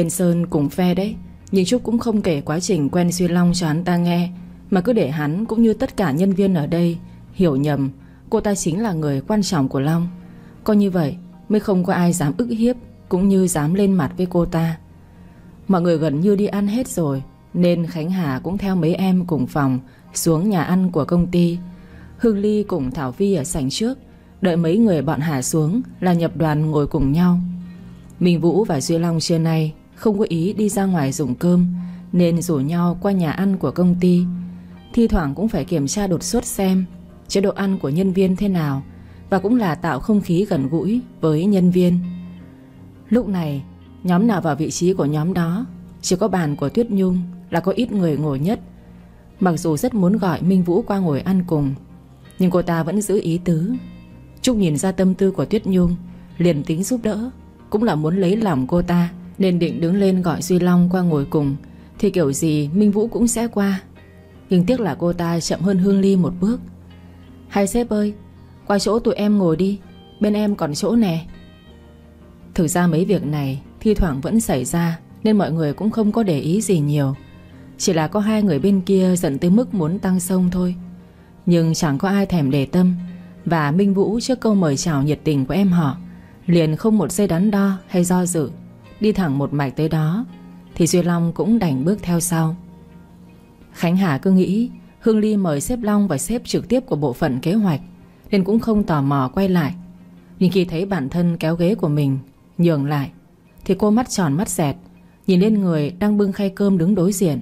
Tên Sơn cùng phe đấy. Nhưng Trúc cũng không kể quá trình quen Duy Long cho hắn ta nghe, Mà cứ để hắn cũng như tất cả nhân viên ở đây Hiểu nhầm, Cô ta chính là người quan trọng của Long. Coi như vậy, mới không có ai dám ức hiếp Cũng như dám lên mặt với cô ta. Mọi người gần như đi ăn hết rồi, Nên Khánh Hà cũng theo mấy em cùng phòng Xuống nhà ăn của công ty. Hương Ly cùng Thảo Vi ở sảnh trước, Đợi mấy người bọn Hà xuống Là nhập đoàn ngồi cùng nhau. Minh Vũ và Duy Long trưa nay không có ý đi ra ngoài dùng cơm, Nên rủ nhau qua nhà ăn của công ty. Thi thoảng cũng phải kiểm tra đột xuất xem Chế độ ăn của nhân viên thế nào Và cũng là tạo không khí gần gũi Với nhân viên. Lúc này, Nhóm nào vào vị trí của nhóm đó, Chỉ có bàn của Tuyết Nhung Là có ít người ngồi nhất. Mặc dù rất muốn gọi Minh Vũ qua ngồi ăn cùng, Nhưng cô ta vẫn giữ ý tứ. Trúc nhìn ra tâm tư của Tuyết Nhung, Liền tính giúp đỡ, Cũng là muốn lấy lòng cô ta. Nên định đứng lên gọi Duy Long qua ngồi cùng. Thì kiểu gì, Minh Vũ cũng sẽ qua. Nhưng tiếc là cô ta chậm hơn Hương Ly một bước. Hai sếp ơi, Qua chỗ tụi em ngồi đi, Bên em còn chỗ nè. Thực ra mấy việc này Thi thoảng vẫn xảy ra, Nên mọi người cũng không có để ý gì nhiều. Chỉ là có hai người bên kia giận tới mức muốn tăng sông thôi. Nhưng chẳng có ai thèm để tâm, Và Minh Vũ trước câu mời chào nhiệt tình của em họ, Liền không một giây đắn đo hay do dự. Đi thẳng một mạch tới đó, Thì Duy Long cũng đành bước theo sau. Khánh Hà cứ nghĩ Hương Ly mời sếp Long và sếp trực tiếp của bộ phận kế hoạch, Nên cũng không tò mò quay lại. Nhưng khi thấy bản thân kéo ghế của mình Nhường lại, Thì cô mắt tròn mắt dẹt, Nhìn lên người đang bưng khay cơm đứng đối diện.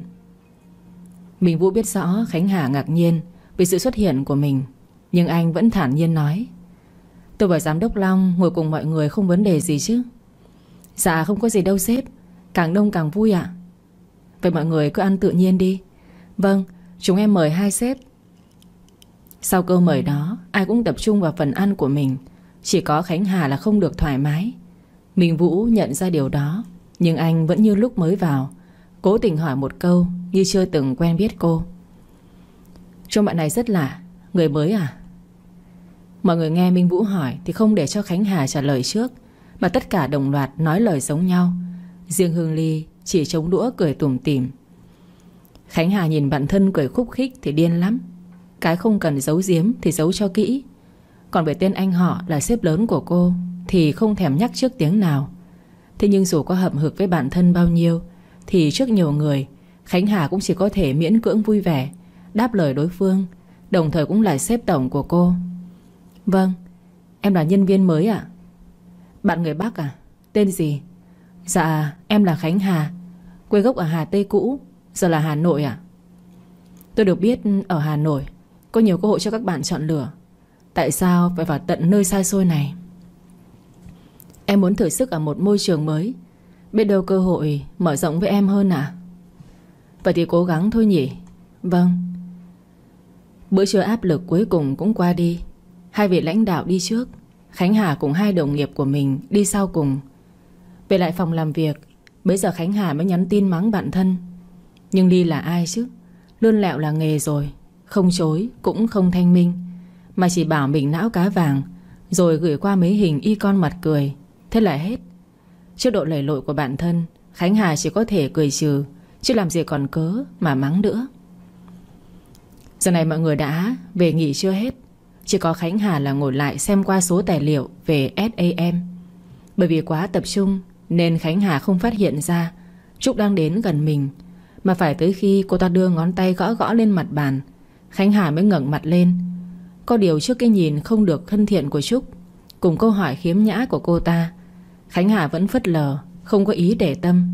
Mình Vũ biết rõ Khánh Hà ngạc nhiên Vì sự xuất hiện của mình, Nhưng anh vẫn thản nhiên nói, Tôi và giám đốc Long ngồi cùng mọi người không vấn đề gì chứ? Dạ không có gì đâu sếp. Càng đông càng vui ạ. Vậy mọi người cứ ăn tự nhiên đi. Vâng Chúng em mời hai sếp. Sau câu mời đó, Ai cũng tập trung vào phần ăn của mình. Chỉ có Khánh Hà là không được thoải mái. Minh Vũ nhận ra điều đó, Nhưng anh vẫn như lúc mới vào. Cố tình hỏi một câu Như chưa từng quen biết cô. Trông bạn này rất lạ. Người mới à? Mọi người nghe Minh Vũ hỏi Thì không để cho Khánh Hà trả lời trước. Mà tất cả đồng loạt nói lời giống nhau. Riêng Hương Ly chỉ chống đũa cười tủm tỉm. Khánh Hà nhìn bạn thân cười khúc khích Thì điên lắm. Cái không cần giấu giếm thì giấu cho kỹ. Còn về tên anh họ là sếp lớn của cô Thì không thèm nhắc trước tiếng nào. Thế nhưng dù có hậm hực với bản thân bao nhiêu, Thì trước nhiều người, Khánh Hà cũng chỉ có thể miễn cưỡng vui vẻ, Đáp lời đối phương, Đồng thời cũng là sếp tổng của cô. Vâng Em là nhân viên mới ạ. Bạn người Bắc à? Tên gì? Dạ em là Khánh Hà, Quê gốc ở Hà Tây cũ, Giờ là Hà Nội à Tôi được biết ở Hà Nội, Có nhiều cơ hội cho các bạn chọn lựa. Tại sao phải vào tận nơi xa xôi này? Em muốn thử sức ở một môi trường mới, Biết đâu cơ hội mở rộng với em hơn à Vậy thì cố gắng thôi nhỉ? Vâng. Bữa trưa áp lực cuối cùng cũng qua đi. Hai vị lãnh đạo đi trước. Khánh Hà cùng hai đồng nghiệp của mình đi sau cùng. Về lại phòng làm việc Bây giờ Khánh Hà mới nhắn tin mắng bạn thân. Nhưng Ly là ai chứ? Luôn lẹo là nghề rồi, Không chối cũng không thanh minh. Mà chỉ bảo mình não cá vàng, Rồi gửi qua mấy hình y con mặt cười. Thế là hết. Trước độ lầy lội của bản thân, Khánh Hà chỉ có thể cười trừ, Chứ làm gì còn cớ mà mắng nữa. Giờ này mọi người đã về nghỉ chưa hết? Chỉ có Khánh Hà là ngồi lại xem qua số tài liệu về SAM Bởi vì quá tập trung, Nên Khánh Hà không phát hiện ra Trúc đang đến gần mình. Mà phải tới khi cô ta đưa ngón tay gõ gõ lên mặt bàn, Khánh Hà mới ngẩng mặt lên. Có điều trước cái nhìn không được thân thiện của Trúc, Cùng câu hỏi khiếm nhã của cô ta, Khánh Hà vẫn phất lờ, Không có ý để tâm.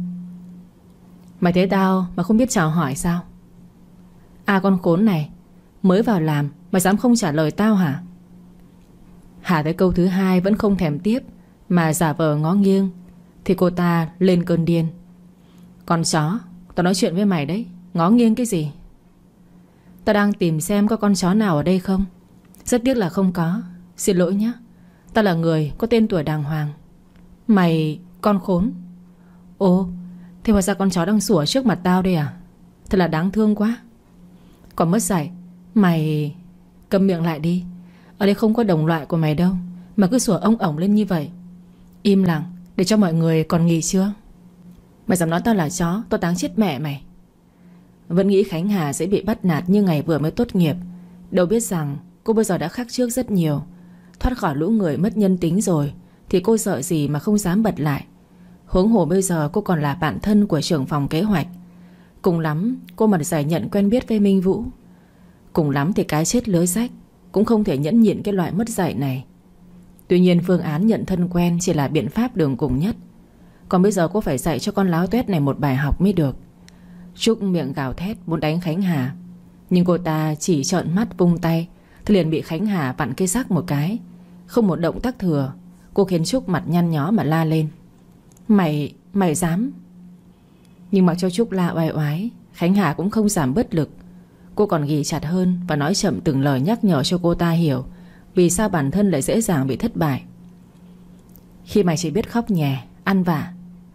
Mày thấy tao mà không biết chào hỏi sao? À con khốn này, Mới vào làm Mày dám không trả lời tao hả? Hà tới câu thứ hai vẫn không thèm tiếp, Mà giả vờ ngó nghiêng, Thì cô ta lên cơn điên. Con chó, Tao nói chuyện với mày đấy, Ngó nghiêng cái gì? Tao đang tìm xem có con chó nào ở đây không? Rất tiếc là không có. Xin lỗi nhé, Tao là người có tên tuổi đàng hoàng. Mày con khốn. Ồ, Thế hóa ra con chó đang sủa trước mặt tao đây à? Thật là đáng thương quá. Còn mất dạy, Mày Cầm miệng lại đi. Ở đây không có đồng loại của mày đâu, Mà cứ sủa ông ổng lên như vậy. Im lặng, để cho mọi người còn nghỉ chưa? Mày dám nói tao là chó, Tao táng chết mẹ mày. Vẫn nghĩ Khánh Hà sẽ bị bắt nạt như ngày vừa mới tốt nghiệp. Đâu biết rằng, cô bây giờ đã khác trước rất nhiều. Thoát khỏi lũ người mất nhân tính rồi, Thì cô sợ gì mà không dám bật lại. Huống hồ bây giờ cô còn là bạn thân của trưởng phòng kế hoạch. Cùng lắm, cô mà giải nhận quen biết với Minh Vũ Cùng lắm thì cái chết lưới rách Cũng không thể nhẫn nhịn cái loại mất dạy này. Tuy nhiên phương án nhận thân quen Chỉ là biện pháp đường cùng nhất. Còn bây giờ cô phải dạy cho con láo tuét này Một bài học mới được. Trúc miệng gào thét muốn đánh Khánh Hà. Nhưng cô ta chỉ trợn mắt vung tay Thì liền bị Khánh Hà vặn cây sắc một cái. Không một động tác thừa Cô khiến Trúc mặt nhăn nhó mà la lên. Mày, mày dám? Nhưng mặc cho Trúc la oai oái Khánh Hà cũng không giảm bớt lực. Cô còn ghi chặt hơn Và nói chậm từng lời nhắc nhở cho cô ta hiểu Vì sao bản thân lại dễ dàng bị thất bại. Khi mày chỉ biết khóc nhè, Ăn vạ,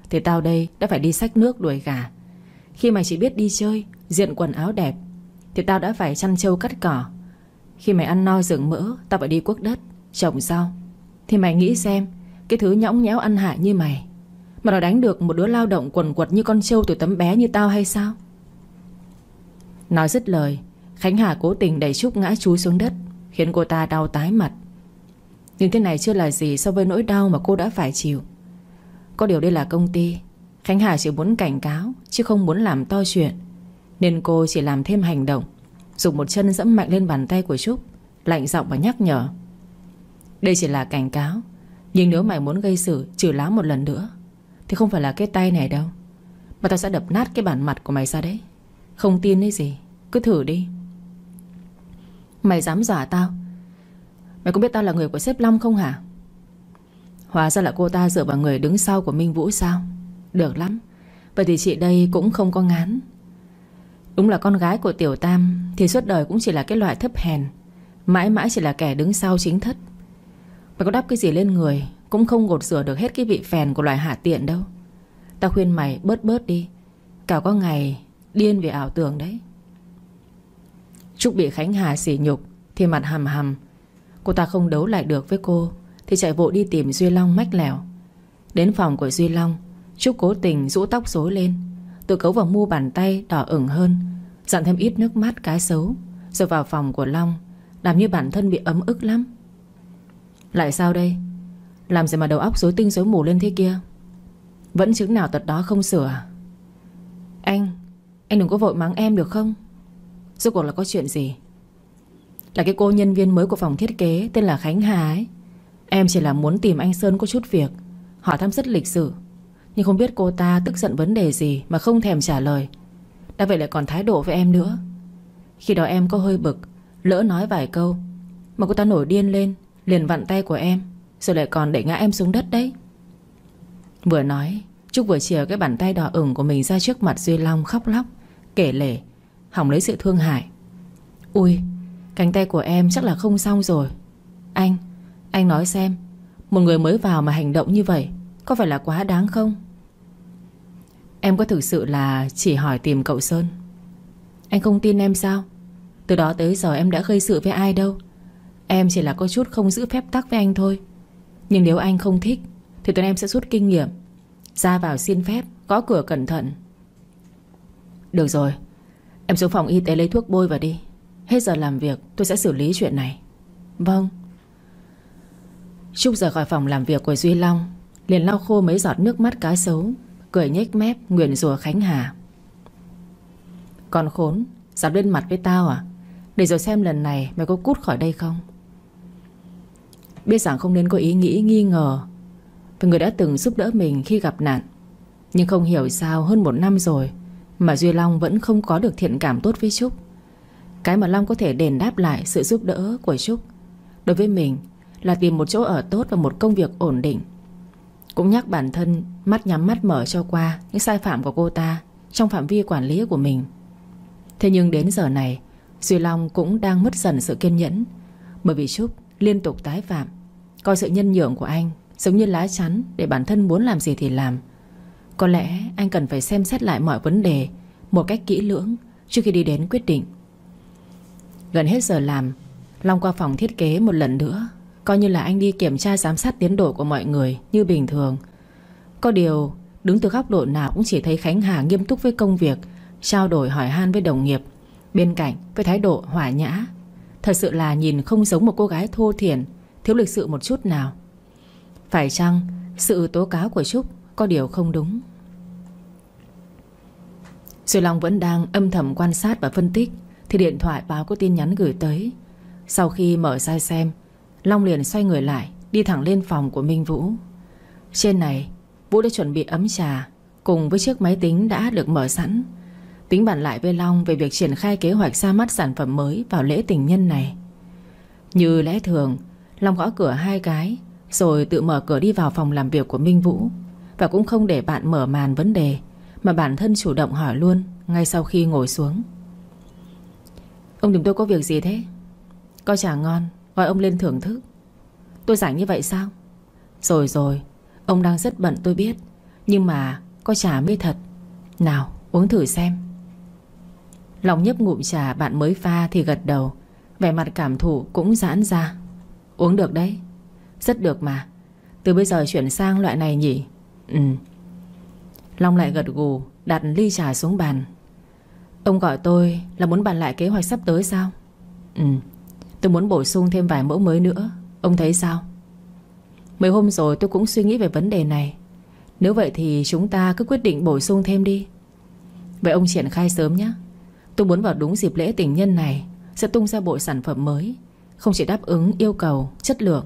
Thì tao đây đã phải đi xách nước đuổi gà. Khi mày chỉ biết đi chơi, Diện quần áo đẹp, Thì tao đã phải chăn trâu cắt cỏ. Khi mày ăn no rừng mỡ, Tao phải đi cuốc đất, Trồng rau. Thì mày nghĩ xem, Cái thứ nhõng nhẽo ăn hại như mày, Mà nó đánh được một đứa lao động quần quật như con trâu từ tấm bé như tao hay sao? Nói dứt lời, Khánh Hà cố tình đẩy Trúc ngã chúi xuống đất, Khiến cô ta đau tái mặt. Nhưng thế này chưa là gì so với nỗi đau mà cô đã phải chịu. Có điều đây là công ty, Khánh Hà chỉ muốn cảnh cáo, Chứ không muốn làm to chuyện. Nên cô chỉ làm thêm hành động, Dùng một chân dẫm mạnh lên bàn tay của Trúc, Lạnh giọng và nhắc nhở. Đây chỉ là cảnh cáo, Nhưng nếu mày muốn gây sự, trừ lá một lần nữa, Thì không phải là cái tay này đâu, Mà tao sẽ đập nát cái bản mặt của mày ra đấy không tin đấy gì? Cứ thử đi. Mày dám giả tao? Mày có biết tao là người của sếp Long không hả? Hóa ra là cô ta dựa vào người đứng sau của Minh Vũ sao? Được lắm. Vậy thì chị đây cũng không có ngán. Đúng là con gái của Tiểu Tam Thì suốt đời cũng chỉ là cái loại thấp hèn. Mãi mãi chỉ là kẻ đứng sau chính thất. Mày có đắp cái gì lên người Cũng không gột rửa được hết cái vị phèn của loài hạ tiện đâu. Tao khuyên mày bớt bớt đi. Cả có ngày Điên vì ảo tưởng đấy. Trúc bị Khánh Hà sỉ nhục, Thì mặt hầm hầm Cô ta không đấu lại được với cô, Thì chạy vội đi tìm Duy Long mách lẻo. Đến phòng của Duy Long, Trúc cố tình rũ tóc rối lên. Tự cấu vào mu bàn tay đỏ ửng hơn, Dặn thêm ít nước mắt cái xấu Rồi vào phòng của Long, Làm như bản thân bị ấm ức lắm. Lại sao đây? Làm gì mà đầu óc rối tinh rối mù lên thế kia? Vẫn chứng nào tật đó không sửa à? Anh anh đừng có vội mắng em được không? Rốt cuộc là có chuyện gì? Là cái cô nhân viên mới của phòng thiết kế Tên là Khánh Hà ấy. Em chỉ là muốn tìm anh Sơn có chút việc, Hỏi thăm rất lịch sự. Nhưng không biết cô ta tức giận vấn đề gì Mà không thèm trả lời. Đã vậy lại còn thái độ với em nữa. Khi đó em có hơi bực, Lỡ nói vài câu Mà cô ta nổi điên lên, Liền vặn tay của em, Rồi lại còn đẩy ngã em xuống đất đấy. Vừa nói, Trúc vừa chìa cái bàn tay đỏ ửng của mình ra trước mặt Duy Long khóc lóc. Kể lể, Hỏng lấy sự thương hại. Ui, Cánh tay của em chắc là không xong rồi. Anh Anh nói xem, Một người mới vào mà hành động như vậy Có phải là quá đáng không? Em có thực sự là chỉ hỏi tìm cậu Sơn? Anh không tin em sao? Từ đó tới giờ em đã gây sự với ai đâu? Em chỉ là có chút không giữ phép tắc với anh thôi. Nhưng nếu anh không thích, Thì tụi em sẽ rút kinh nghiệm. Ra vào xin phép Có cửa cẩn thận được rồi. Em xuống phòng y tế lấy thuốc bôi vào đi. Hết giờ làm việc, tôi sẽ xử lý chuyện này. Vâng. Trúc rời khỏi phòng làm việc của Duy Long, Liền lau khô mấy giọt nước mắt cá sấu, Cười nhếch mép nguyện rùa Khánh Hà. Con khốn, Dám lên mặt với tao à? Để rồi xem lần này mày có cút khỏi đây không? Biết rằng không nên có ý nghĩ nghi ngờ. Về người đã từng giúp đỡ mình khi gặp nạn, Nhưng không hiểu sao hơn một năm rồi mà Duy Long vẫn không có được thiện cảm tốt với Trúc. Cái mà Long có thể đền đáp lại Sự giúp đỡ của Trúc Đối với mình là tìm một chỗ ở tốt Và một công việc ổn định. Cũng nhắc bản thân mắt nhắm mắt mở cho qua Những sai phạm của cô ta Trong phạm vi quản lý của mình. Thế nhưng đến giờ này, Duy Long cũng đang mất dần sự kiên nhẫn, Bởi vì Trúc liên tục tái phạm, Coi sự nhân nhượng của anh Giống như lá chắn để bản thân muốn làm gì thì làm có lẽ anh cần phải xem xét lại mọi vấn đề Một cách kỹ lưỡng Trước khi đi đến quyết định. Gần hết giờ làm, Long qua phòng thiết kế một lần nữa, Coi như là anh đi kiểm tra giám sát tiến độ của mọi người Như bình thường. Có điều, Đứng từ góc độ nào cũng chỉ thấy Khánh Hà nghiêm túc với công việc, Trao đổi hỏi han với đồng nghiệp, Bên cạnh với thái độ hỏa nhã. Thật sự là nhìn không giống một cô gái thô thiển, Thiếu lịch sự một chút nào. Phải chăng Sự tố cáo của Trúc có điều không đúng. Duy Long vẫn đang âm thầm quan sát và phân tích, Thì điện thoại báo có tin nhắn gửi tới. Sau khi mở ra xem, Long liền xoay người lại, Đi thẳng lên phòng của Minh Vũ. Trên này, Vũ đã chuẩn bị ấm trà Cùng với chiếc máy tính đã được mở sẵn. Tính bàn lại với Long Về việc triển khai kế hoạch ra mắt sản phẩm mới Vào lễ tình nhân này. Như lẽ thường, Long gõ cửa hai cái, Rồi tự mở cửa đi vào phòng làm việc của Minh Vũ. Và cũng không để bạn mở màn vấn đề, Mà bản thân chủ động hỏi luôn Ngay sau khi ngồi xuống. Ông tìm tôi có việc gì thế? Có trà ngon, Gọi ông lên thưởng thức. Tôi rảnh như vậy sao? Rồi rồi, Ông đang rất bận tôi biết, Nhưng mà có trà mới thật. Nào, uống thử xem. Lòng nhấp ngụm trà bạn mới pha thì gật đầu, Vẻ mặt cảm thụ cũng giãn ra. Uống được đấy, Rất được mà. Từ bây giờ chuyển sang loại này nhỉ? Ừ. Long lại gật gù Đặt ly trà xuống bàn. Ông gọi tôi là muốn bàn lại kế hoạch sắp tới sao? Ừ. Tôi muốn bổ sung thêm vài mẫu mới nữa. Ông thấy sao? Mấy hôm rồi tôi cũng suy nghĩ về vấn đề này. Nếu vậy thì chúng ta cứ quyết định bổ sung thêm đi. Vậy ông triển khai sớm nhé. Tôi muốn vào đúng dịp lễ tình nhân này Sẽ tung ra bộ sản phẩm mới. Không chỉ đáp ứng yêu cầu, chất lượng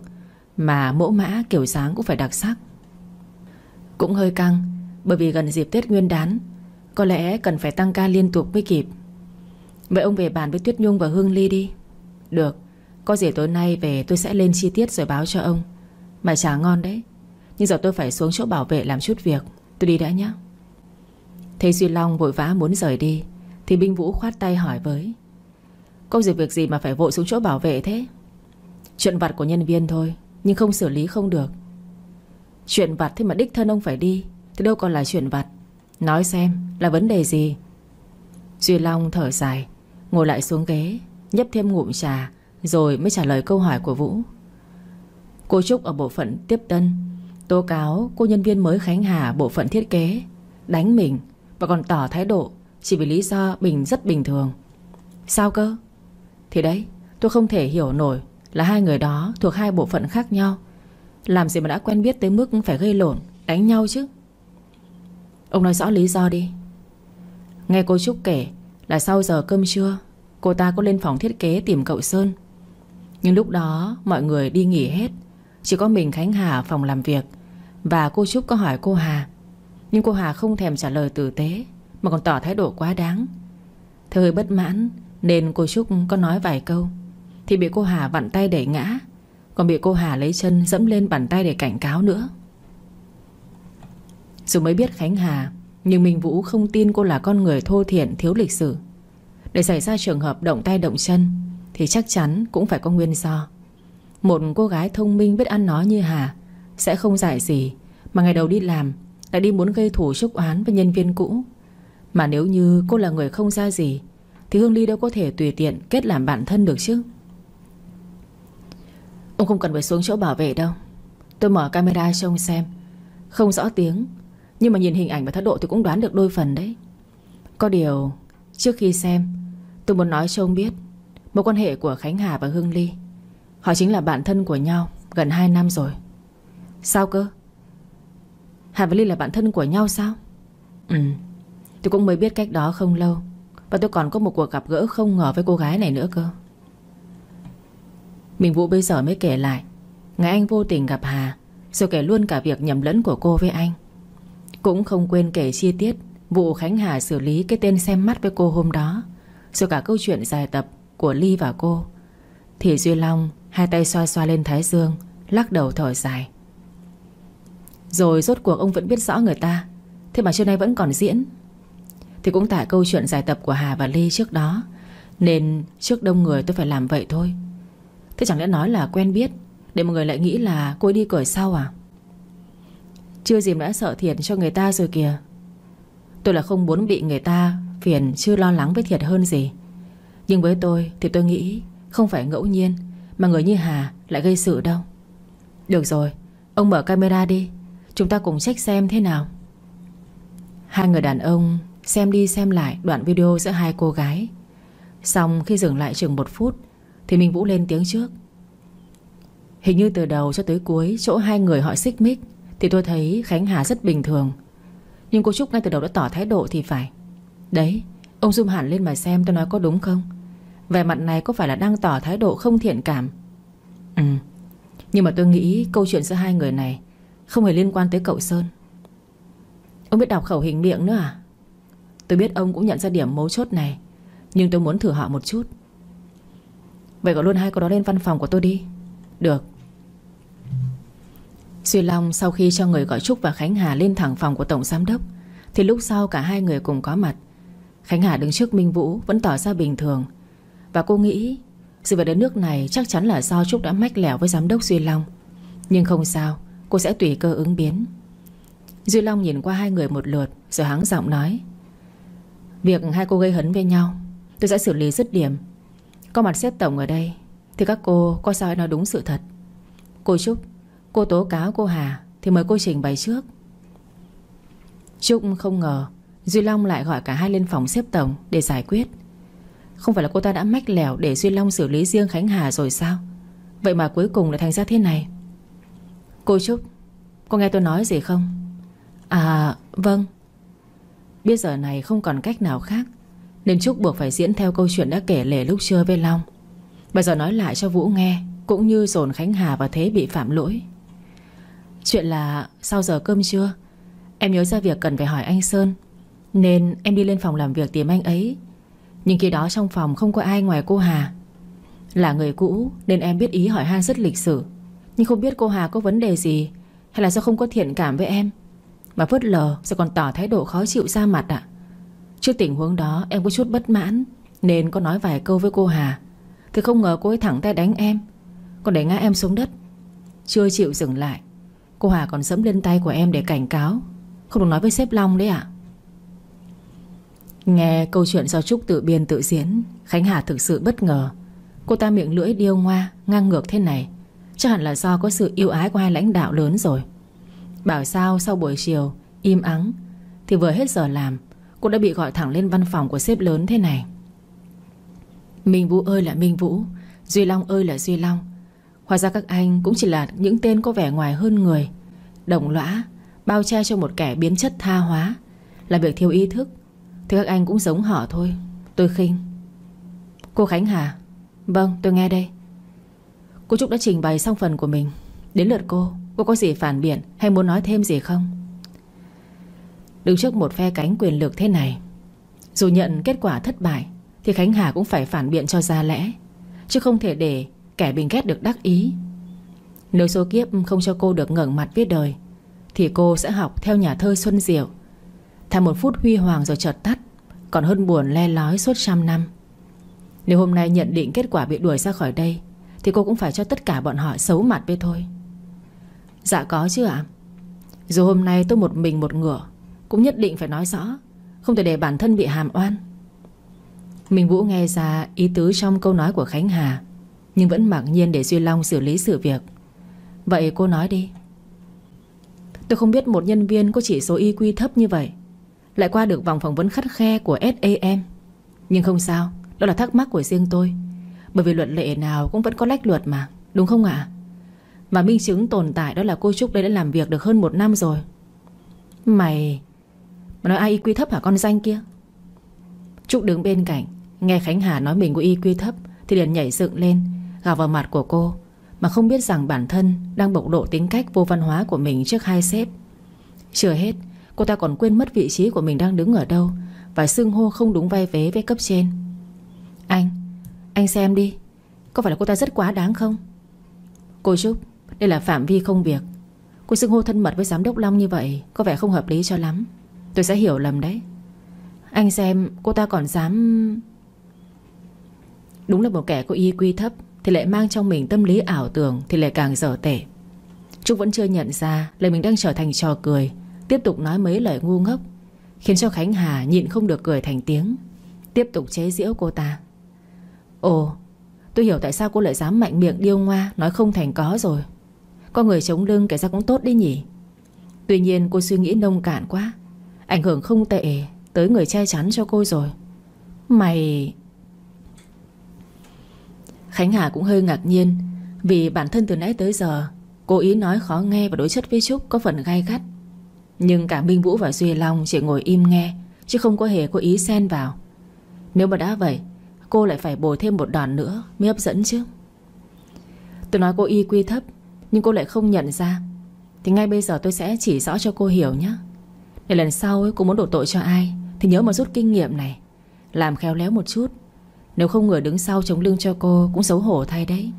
Mà mẫu mã kiểu dáng cũng phải đặc sắc. Cũng hơi căng, Bởi vì gần dịp Tết Nguyên đán, Có lẽ cần phải tăng ca liên tục mới kịp. Vậy ông về bàn với Tuyết Nhung và Hương Ly đi. Được, Có gì tối nay về tôi sẽ lên chi tiết rồi báo cho ông. Mà chả ngon đấy, Nhưng giờ tôi phải xuống chỗ bảo vệ làm chút việc, Tôi đi đã nhé Thấy Duy Long vội vã muốn rời đi, Thì binh Vũ khoát tay hỏi với. Có gì việc gì mà phải vội xuống chỗ bảo vệ thế? Chuyện vặt của nhân viên thôi, Nhưng không xử lý không được. Chuyện vặt thế mà đích thân ông phải đi, Thì đâu còn là chuyện vặt. Nói xem là vấn đề gì? Duy Long thở dài, Ngồi lại xuống ghế, Nhấp thêm ngụm trà, Rồi mới trả lời câu hỏi của Vũ. Cô Trúc ở bộ phận tiếp tân, Tố cáo cô nhân viên mới Khánh Hà Bộ phận thiết kế, Đánh mình và còn tỏ thái độ Chỉ vì lý do Bình rất bình thường. Sao cơ? Thì đấy, tôi không thể hiểu nổi Là hai người đó thuộc hai bộ phận khác nhau làm gì mà đã quen biết tới mức Phải gây lộn, đánh nhau chứ? Ông nói rõ lý do đi. Nghe cô Trúc kể Là sau giờ cơm trưa, Cô ta có lên phòng thiết kế tìm cậu Sơn. Nhưng lúc đó, mọi người đi nghỉ hết. Chỉ có mình Khánh Hà ở phòng làm việc Và cô Trúc có hỏi cô Hà. Nhưng cô Hà không thèm trả lời tử tế, Mà còn tỏ thái độ quá đáng. Thế hơi bất mãn, Nên cô Trúc có nói vài câu, Thì bị cô Hà vặn tay đẩy ngã. Còn bị cô Hà lấy chân dẫm lên bàn tay để cảnh cáo nữa. Dù mới biết Khánh Hà, Nhưng Minh Vũ không tin cô là con người thô thiện thiếu lịch sử. Để xảy ra trường hợp động tay động chân, Thì chắc chắn cũng phải có nguyên do. Một cô gái thông minh biết ăn nói như Hà, Sẽ không giải gì, Mà ngày đầu đi làm, lại đi muốn gây thủ chúc oán với nhân viên cũ. Mà nếu như cô là người không ra gì, Thì Hương Ly đâu có thể tùy tiện Kết làm bạn thân được chứ. Ông không cần phải xuống chỗ bảo vệ đâu. Tôi mở camera cho ông xem. Không rõ tiếng, Nhưng mà nhìn hình ảnh và thái độ thì cũng đoán được đôi phần đấy. Có điều, Trước khi xem, Tôi muốn nói cho ông biết Mối quan hệ của Khánh Hà và Hương Ly. Họ chính là bạn thân của nhau Gần 2 năm rồi. Sao cơ? Hà và Ly là bạn thân của nhau sao? Ừ Tôi cũng mới biết cách đó không lâu. Và tôi còn có một cuộc gặp gỡ không ngờ với cô gái này nữa cơ. Mình Vũ bây giờ mới kể lại. Ngày anh vô tình gặp Hà, Rồi kể luôn cả việc nhầm lẫn của cô với anh. Cũng không quên kể chi tiết Vụ Khánh Hà xử lý cái tên xem mắt với cô hôm đó, Rồi cả câu chuyện dài tập Của Ly và cô. Thì Duy Long, Hai tay xoa xoa lên thái dương, Lắc đầu thở dài. Rồi rốt cuộc ông vẫn biết rõ người ta, Thế mà trưa nay vẫn còn diễn. Thì cũng tại câu chuyện giải tập của Hà và Ly trước đó, Nên trước đông người tôi phải làm vậy thôi. Thế chẳng lẽ nói là quen biết, Để mọi người lại nghĩ là cô ấy đi cởi sau à? Chưa gì đã sợ thiệt cho người ta rồi kìa. Tôi là không muốn bị người ta Phiền chưa lo lắng với thiệt hơn gì. Nhưng với tôi thì tôi nghĩ Không phải ngẫu nhiên Mà người như Hà lại gây sự đâu. Được rồi, Ông mở camera đi. Chúng ta cùng check xem thế nào. Hai người đàn ông xem đi xem lại đoạn video giữa hai cô gái. Xong khi dừng lại chừng một phút thì Minh Vũ lên tiếng trước. Hình như từ đầu cho tới cuối, Chỗ hai người họ xích mích, Thì tôi thấy Khánh Hà rất bình thường. Nhưng cô Trúc ngay từ đầu đã tỏ thái độ thì phải. Đấy, Ông zoom hẳn lên mà xem tôi nói có đúng không? Về mặt này có phải là đang tỏ thái độ không thiện cảm? Ừ Nhưng mà tôi nghĩ câu chuyện giữa hai người này Không hề liên quan tới cậu Sơn. Ông biết đọc khẩu hình miệng nữa à? Tôi biết ông cũng nhận ra điểm mấu chốt này, Nhưng tôi muốn thử họ một chút. Vậy gọi luôn hai cô đó lên văn phòng của tôi đi. Được. Duy Long sau khi cho người gọi Trúc và Khánh Hà lên thẳng phòng của Tổng Giám Đốc, Thì lúc sau cả hai người cùng có mặt. Khánh Hà đứng trước Minh Vũ Vẫn tỏ ra bình thường. Và cô nghĩ Sự việc đến nước này chắc chắn là do Trúc đã mách lẻo với Giám đốc Duy Long. Nhưng không sao, Cô sẽ tùy cơ ứng biến. Duy Long nhìn qua hai người một lượt, Rồi hắng giọng nói, Việc hai cô gây hấn với nhau, Tôi sẽ xử lý dứt điểm. Có mặt xếp tổng ở đây. Thì các cô, có sao nói đúng sự thật. Cô Trúc, Cô tố cáo cô Hà Thì mời cô trình bày trước. Trúc không ngờ Duy Long lại gọi cả hai lên phòng xếp tổng Để giải quyết. Không phải là cô ta đã mách lẻo để Duy Long xử lý riêng Khánh Hà rồi sao? Vậy mà cuối cùng lại thành ra thế này. Cô Trúc, Cô nghe tôi nói gì không? À vâng. Biết giờ này không còn cách nào khác. Nên Trúc buộc phải diễn theo câu chuyện đã kể lể lúc chơi với Long. Bây giờ nói lại cho Vũ nghe, Cũng như dồn Khánh Hà và Thế bị phạm lỗi. Chuyện là, sau giờ cơm trưa, Em nhớ ra việc cần phải hỏi anh Sơn, Nên em đi lên phòng làm việc tìm anh ấy. Nhưng khi đó trong phòng không có ai ngoài cô Hà. Là người cũ, Nên em biết ý hỏi han rất lịch sử Nhưng không biết cô Hà có vấn đề gì, Hay là do không có thiện cảm với em. Mà vứt lờ rồi còn tỏ thái độ khó chịu ra mặt ạ? Trước tình huống đó, em có chút bất mãn, Nên có nói vài câu với cô Hà. Thì không ngờ cô ấy thẳng tay đánh em. Còn để ngã em xuống đất. Chưa chịu dừng lại, Cô Hà còn dẫm lên tay của em để cảnh cáo. Không được nói với sếp Long đấy ạ. Nghe câu chuyện do Trúc tự biên tự diễn, Khánh Hà thực sự bất ngờ. Cô ta miệng lưỡi điêu ngoa, Ngang ngược thế này. Chắc hẳn là do có sự yêu ái của hai lãnh đạo lớn rồi. Bảo sao sau buổi chiều, Im ắng, Thì vừa hết giờ làm Cô đã bị gọi thẳng lên văn phòng của sếp lớn thế này. Minh Vũ ơi là Minh Vũ, Duy Long ơi là Duy Long. Hóa ra các anh cũng chỉ là những tên có vẻ ngoài hơn người. Đồng lõa Bao che cho một kẻ biến chất tha hóa, Là việc thiếu ý thức. Thì các anh cũng giống họ thôi, Tôi khinh. Cô Khánh Hà Vâng tôi nghe đây. Cô Trúc đã trình bày xong phần của mình. Đến lượt cô Cô có gì phản biện hay muốn nói thêm gì không? Đứng trước một phe cánh quyền lực thế này. Dù nhận kết quả thất bại, Thì Khánh Hà cũng phải phản biện cho ra lẽ, Chứ không thể để Kẻ bình ghét được đắc ý. Nếu số kiếp không cho cô được ngẩng mặt viết đời, Thì cô sẽ học theo nhà thơ Xuân Diệu. Thà một phút huy hoàng rồi chợt tắt, Còn hơn buồn le lói suốt trăm năm. Nếu hôm nay nhận định kết quả bị đuổi ra khỏi đây, Thì cô cũng phải cho tất cả bọn họ xấu mặt với thôi. Dạ có chứ ạ. Dù hôm nay tôi một mình một ngựa cũng nhất định phải nói rõ, Không thể để bản thân bị hàm oan. Mình Vũ nghe ra ý tứ trong câu nói của Khánh Hà, nhưng vẫn mặc nhiên để Duy Long xử lý sự việc. Vậy cô nói đi. Tôi không biết một nhân viên có chỉ số IQ thấp như vậy, Lại qua được vòng phỏng vấn khắt khe của SAM Nhưng không sao, Đó là thắc mắc của riêng tôi, Bởi vì luật lệ nào cũng vẫn có lách luật mà, Đúng không ạ? Và minh chứng tồn tại đó là cô Trúc đây đã làm việc được hơn một năm rồi. Mày mà nói ai IQ thấp hả con danh kia? Trúc đứng bên cạnh, Nghe Khánh Hà nói mình có IQ thấp Thì liền nhảy dựng lên, Gào vào mặt của cô, Mà không biết rằng bản thân Đang bộc lộ tính cách vô văn hóa của mình trước hai sếp. Chưa hết, Cô ta còn quên mất vị trí của mình đang đứng ở đâu Và xưng hô không đúng vai vế với cấp trên. Anh Anh xem đi, Có phải là cô ta rất quá đáng không? Cô Trúc, Đây là phạm vi không việc. Cô xưng hô thân mật với giám đốc Long như vậy Có vẻ không hợp lý cho lắm. Tôi sẽ hiểu lầm đấy. Anh xem, cô ta còn dám Đúng là một kẻ có IQ thấp, thì lại mang trong mình tâm lý ảo tưởng, Thì lại càng dở tệ. Trúc vẫn chưa nhận ra là mình đang trở thành trò cười, Tiếp tục nói mấy lời ngu ngốc, Khiến cho Khánh Hà nhịn không được cười thành tiếng, Tiếp tục chế giễu cô ta. Ồ, Tôi hiểu tại sao cô lại dám mạnh miệng điêu ngoa, Nói không thành có rồi. Có người chống lưng kể ra cũng tốt đi nhỉ. Tuy nhiên cô suy nghĩ nông cạn quá Ảnh hưởng không tệ Tới người che chắn cho cô rồi. Mày Khánh Hà cũng hơi ngạc nhiên, Vì bản thân từ nãy tới giờ, Cố ý nói khó nghe và đối chất với Trúc Có phần gai gắt. Nhưng cả Minh Vũ và Duy Long chỉ ngồi im nghe, Chứ không có hề có ý xen vào. Nếu mà đã vậy, Cô lại phải bồi thêm một đòn nữa Mới hấp dẫn chứ. Tôi nói cô y quy thấp, Nhưng cô lại không nhận ra. Thì ngay bây giờ tôi sẽ chỉ rõ cho cô hiểu nhé. Để lần sau ấy, cô muốn đổ tội cho ai Thì nhớ mà rút kinh nghiệm này. Làm khéo léo một chút. Nếu không người đứng sau chống lưng cho cô Cũng xấu hổ thay đấy.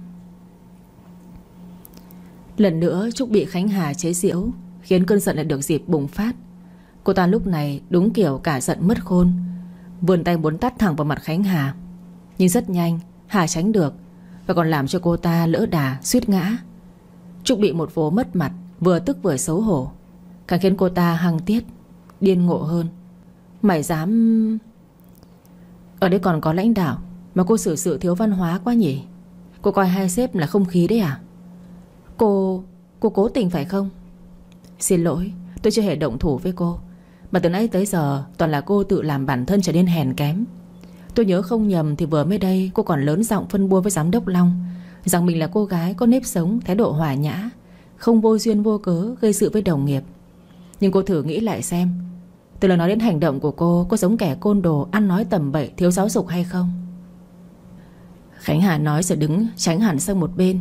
Lần nữa Trúc bị Khánh Hà chế giễu Khiến cơn giận lại được dịp bùng phát. Cô ta lúc này đúng kiểu cả giận mất khôn. Vườn tay muốn tắt thẳng vào mặt Khánh Hà. Nhưng rất nhanh Hà tránh được Và còn làm cho cô ta lỡ đà suýt ngã. Trúc bị một vố mất mặt Vừa tức vừa xấu hổ. Càng khiến cô ta hăng tiết. Điên ngộ hơn. Mày dám Ở đây còn có lãnh đạo, Mà cô xử sự thiếu văn hóa quá nhỉ? Cô coi hai sếp là không khí đấy à? Cô... cô cố tình phải không? Xin lỗi, Tôi chưa hề động thủ với cô. Mà từ nãy tới giờ, Toàn là cô tự làm bản thân trở nên hèn kém. Tôi nhớ không nhầm thì vừa mới đây Cô còn lớn giọng phân bua với giám đốc Long, Rằng mình là cô gái có nếp sống, Thái độ hòa nhã, Không vô duyên vô cớ gây sự với đồng nghiệp. Nhưng cô thử nghĩ lại xem từ lời nói đến hành động của cô Có giống kẻ côn đồ, ăn nói tầm bậy, Thiếu giáo dục hay không? Khánh Hà nói rồi đứng tránh hẳn sang một bên,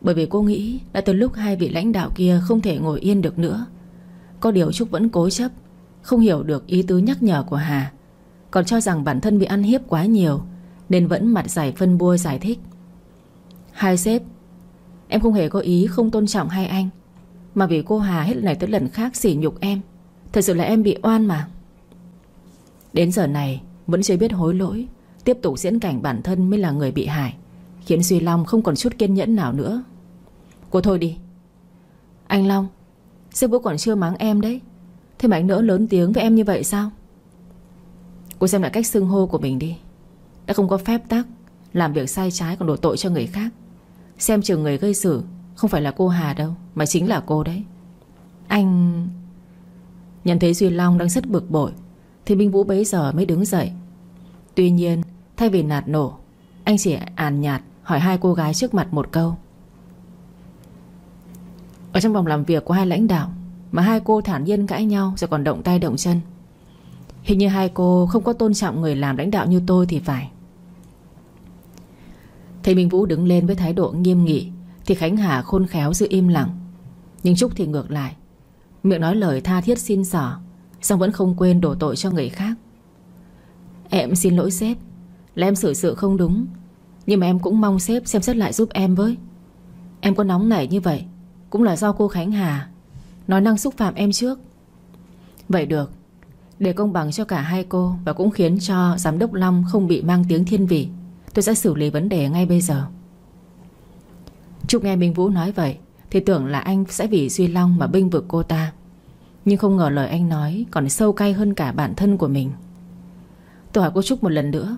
Bởi vì cô nghĩ Đã từ lúc hai vị lãnh đạo kia không thể ngồi yên được nữa. Có điều Trúc vẫn cố chấp, Không hiểu được ý tứ nhắc nhở của Hà. Còn cho rằng bản thân bị ăn hiếp quá nhiều, Nên vẫn mặt giải phân bua giải thích. Hai sếp, Em không hề có ý không tôn trọng hai anh, Mà vì cô Hà hết lần này tới lần khác sỉ nhục em Thật sự là em bị oan mà. Đến giờ này, Vẫn chưa biết hối lỗi. Tiếp tục diễn cảnh bản thân mới là người bị hại, Khiến Duy Long không còn chút kiên nhẫn nào nữa. Cô thôi đi. Anh Long Sếp Vũ còn chưa mắng em đấy? Thế mà anh nỡ lớn tiếng với em như vậy sao? Cô xem lại cách xưng hô của mình đi. Đã không có phép tắc, Làm việc sai trái còn đổ tội cho người khác. Xem chừng người gây sự Không phải là cô Hà đâu, Mà chính là cô đấy. Anh... Nhận thấy Duy Long đang rất bực bội, Thì Minh Vũ bấy giờ mới đứng dậy. Tuy nhiên, thay vì nạt nổ, Anh chỉ àn nhạt hỏi hai cô gái trước mặt một câu. Ở trong vòng làm việc của hai lãnh đạo, Mà hai cô thản nhiên cãi nhau Rồi còn động tay động chân. Hình như hai cô không có tôn trọng người làm lãnh đạo như tôi thì phải. Thầy Minh Vũ đứng lên với thái độ nghiêm nghị, Thì Khánh Hà khôn khéo giữ im lặng. Nhưng Trúc thì ngược lại Miệng nói lời tha thiết xin xỏ Xong vẫn không quên đổ tội cho người khác. Em xin lỗi sếp. Là em xử sự không đúng, Nhưng mà em cũng mong sếp xem xét lại giúp em với. Em có nóng nảy như vậy, Cũng là do cô Khánh Hà Nói năng xúc phạm em trước. Vậy được, Để công bằng cho cả hai cô Và cũng khiến cho giám đốc Long không bị mang tiếng thiên vị, Tôi sẽ xử lý vấn đề ngay bây giờ. Trúc nghe Minh Vũ nói vậy. Thì tưởng là anh sẽ vì Duy Long mà binh vực cô ta. Nhưng không ngờ lời anh nói Còn sâu cay hơn cả bản thân của mình. Tôi hỏi cô Trúc một lần nữa.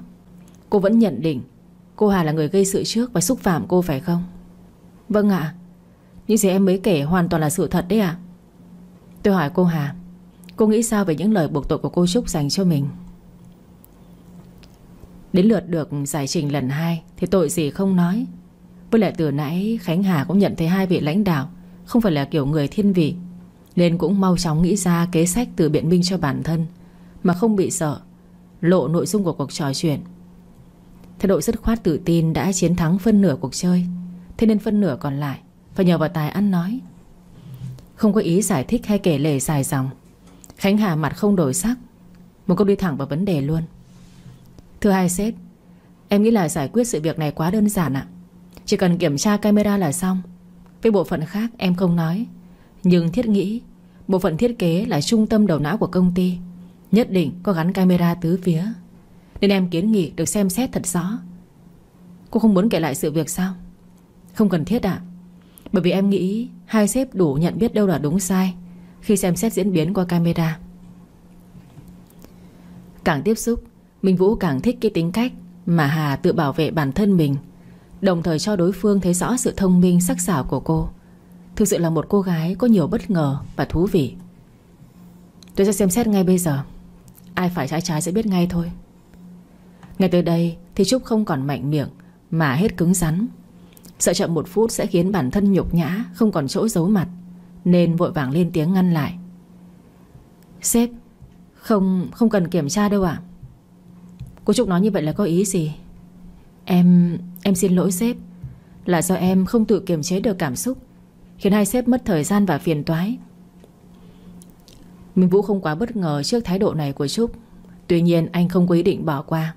Cô vẫn nhận định Cô Hà là người gây sự trước và xúc phạm cô phải không? Vâng ạ. Những gì em mới kể hoàn toàn là sự thật đấy ạ. Tôi hỏi cô Hà, Cô nghĩ sao về những lời buộc tội của cô Trúc dành cho mình? Đến lượt được giải trình lần hai Thì tội gì không nói. Với lại từ nãy Khánh Hà cũng nhận thấy hai vị lãnh đạo Không phải là kiểu người thiên vị, Nên cũng mau chóng nghĩ ra kế sách từ biện minh cho bản thân, Mà không bị sợ, Lộ nội dung của cuộc trò chuyện. Thái độ dứt khoát tự tin đã chiến thắng phân nửa cuộc chơi, Thế nên phân nửa còn lại Phải nhờ vào tài ăn nói. Không có ý giải thích hay kể lể dài dòng, Khánh Hà mặt không đổi sắc, Một câu đi thẳng vào vấn đề luôn. Thưa hai sếp, Em nghĩ là giải quyết sự việc này quá đơn giản ạ. Chỉ cần kiểm tra camera là xong. Với bộ phận khác em không nói. Nhưng thiết nghĩ, Bộ phận thiết kế là trung tâm đầu não của công ty. Nhất định có gắn camera tứ phía. Nên em kiến nghị được xem xét thật rõ. Cô không muốn kể lại sự việc sao? Không cần thiết ạ. Bởi vì em nghĩ Hai sếp đủ nhận biết đâu là đúng sai Khi xem xét diễn biến qua camera. Càng tiếp xúc, Minh Vũ càng thích cái tính cách Mà Hà tự bảo vệ bản thân mình. Đồng thời cho đối phương thấy rõ sự thông minh, sắc sảo của cô. Thực sự là một cô gái có nhiều bất ngờ và thú vị. Tôi sẽ xem xét ngay bây giờ. Ai phải trái trái sẽ biết ngay thôi. Ngay tới đây thì Trúc không còn mạnh miệng Mà hết cứng rắn. Sợ chậm một phút sẽ khiến bản thân nhục nhã, Không còn chỗ giấu mặt, Nên vội vàng lên tiếng ngăn lại. Sếp, Không không cần kiểm tra đâu ạ. Cô Trúc nói như vậy là có ý gì? Em Em xin lỗi sếp. Là do em không tự kiềm chế được cảm xúc, Khiến hai sếp mất thời gian và phiền toái. Minh Vũ không quá bất ngờ trước thái độ này của Trúc. Tuy nhiên, anh không có ý định bỏ qua.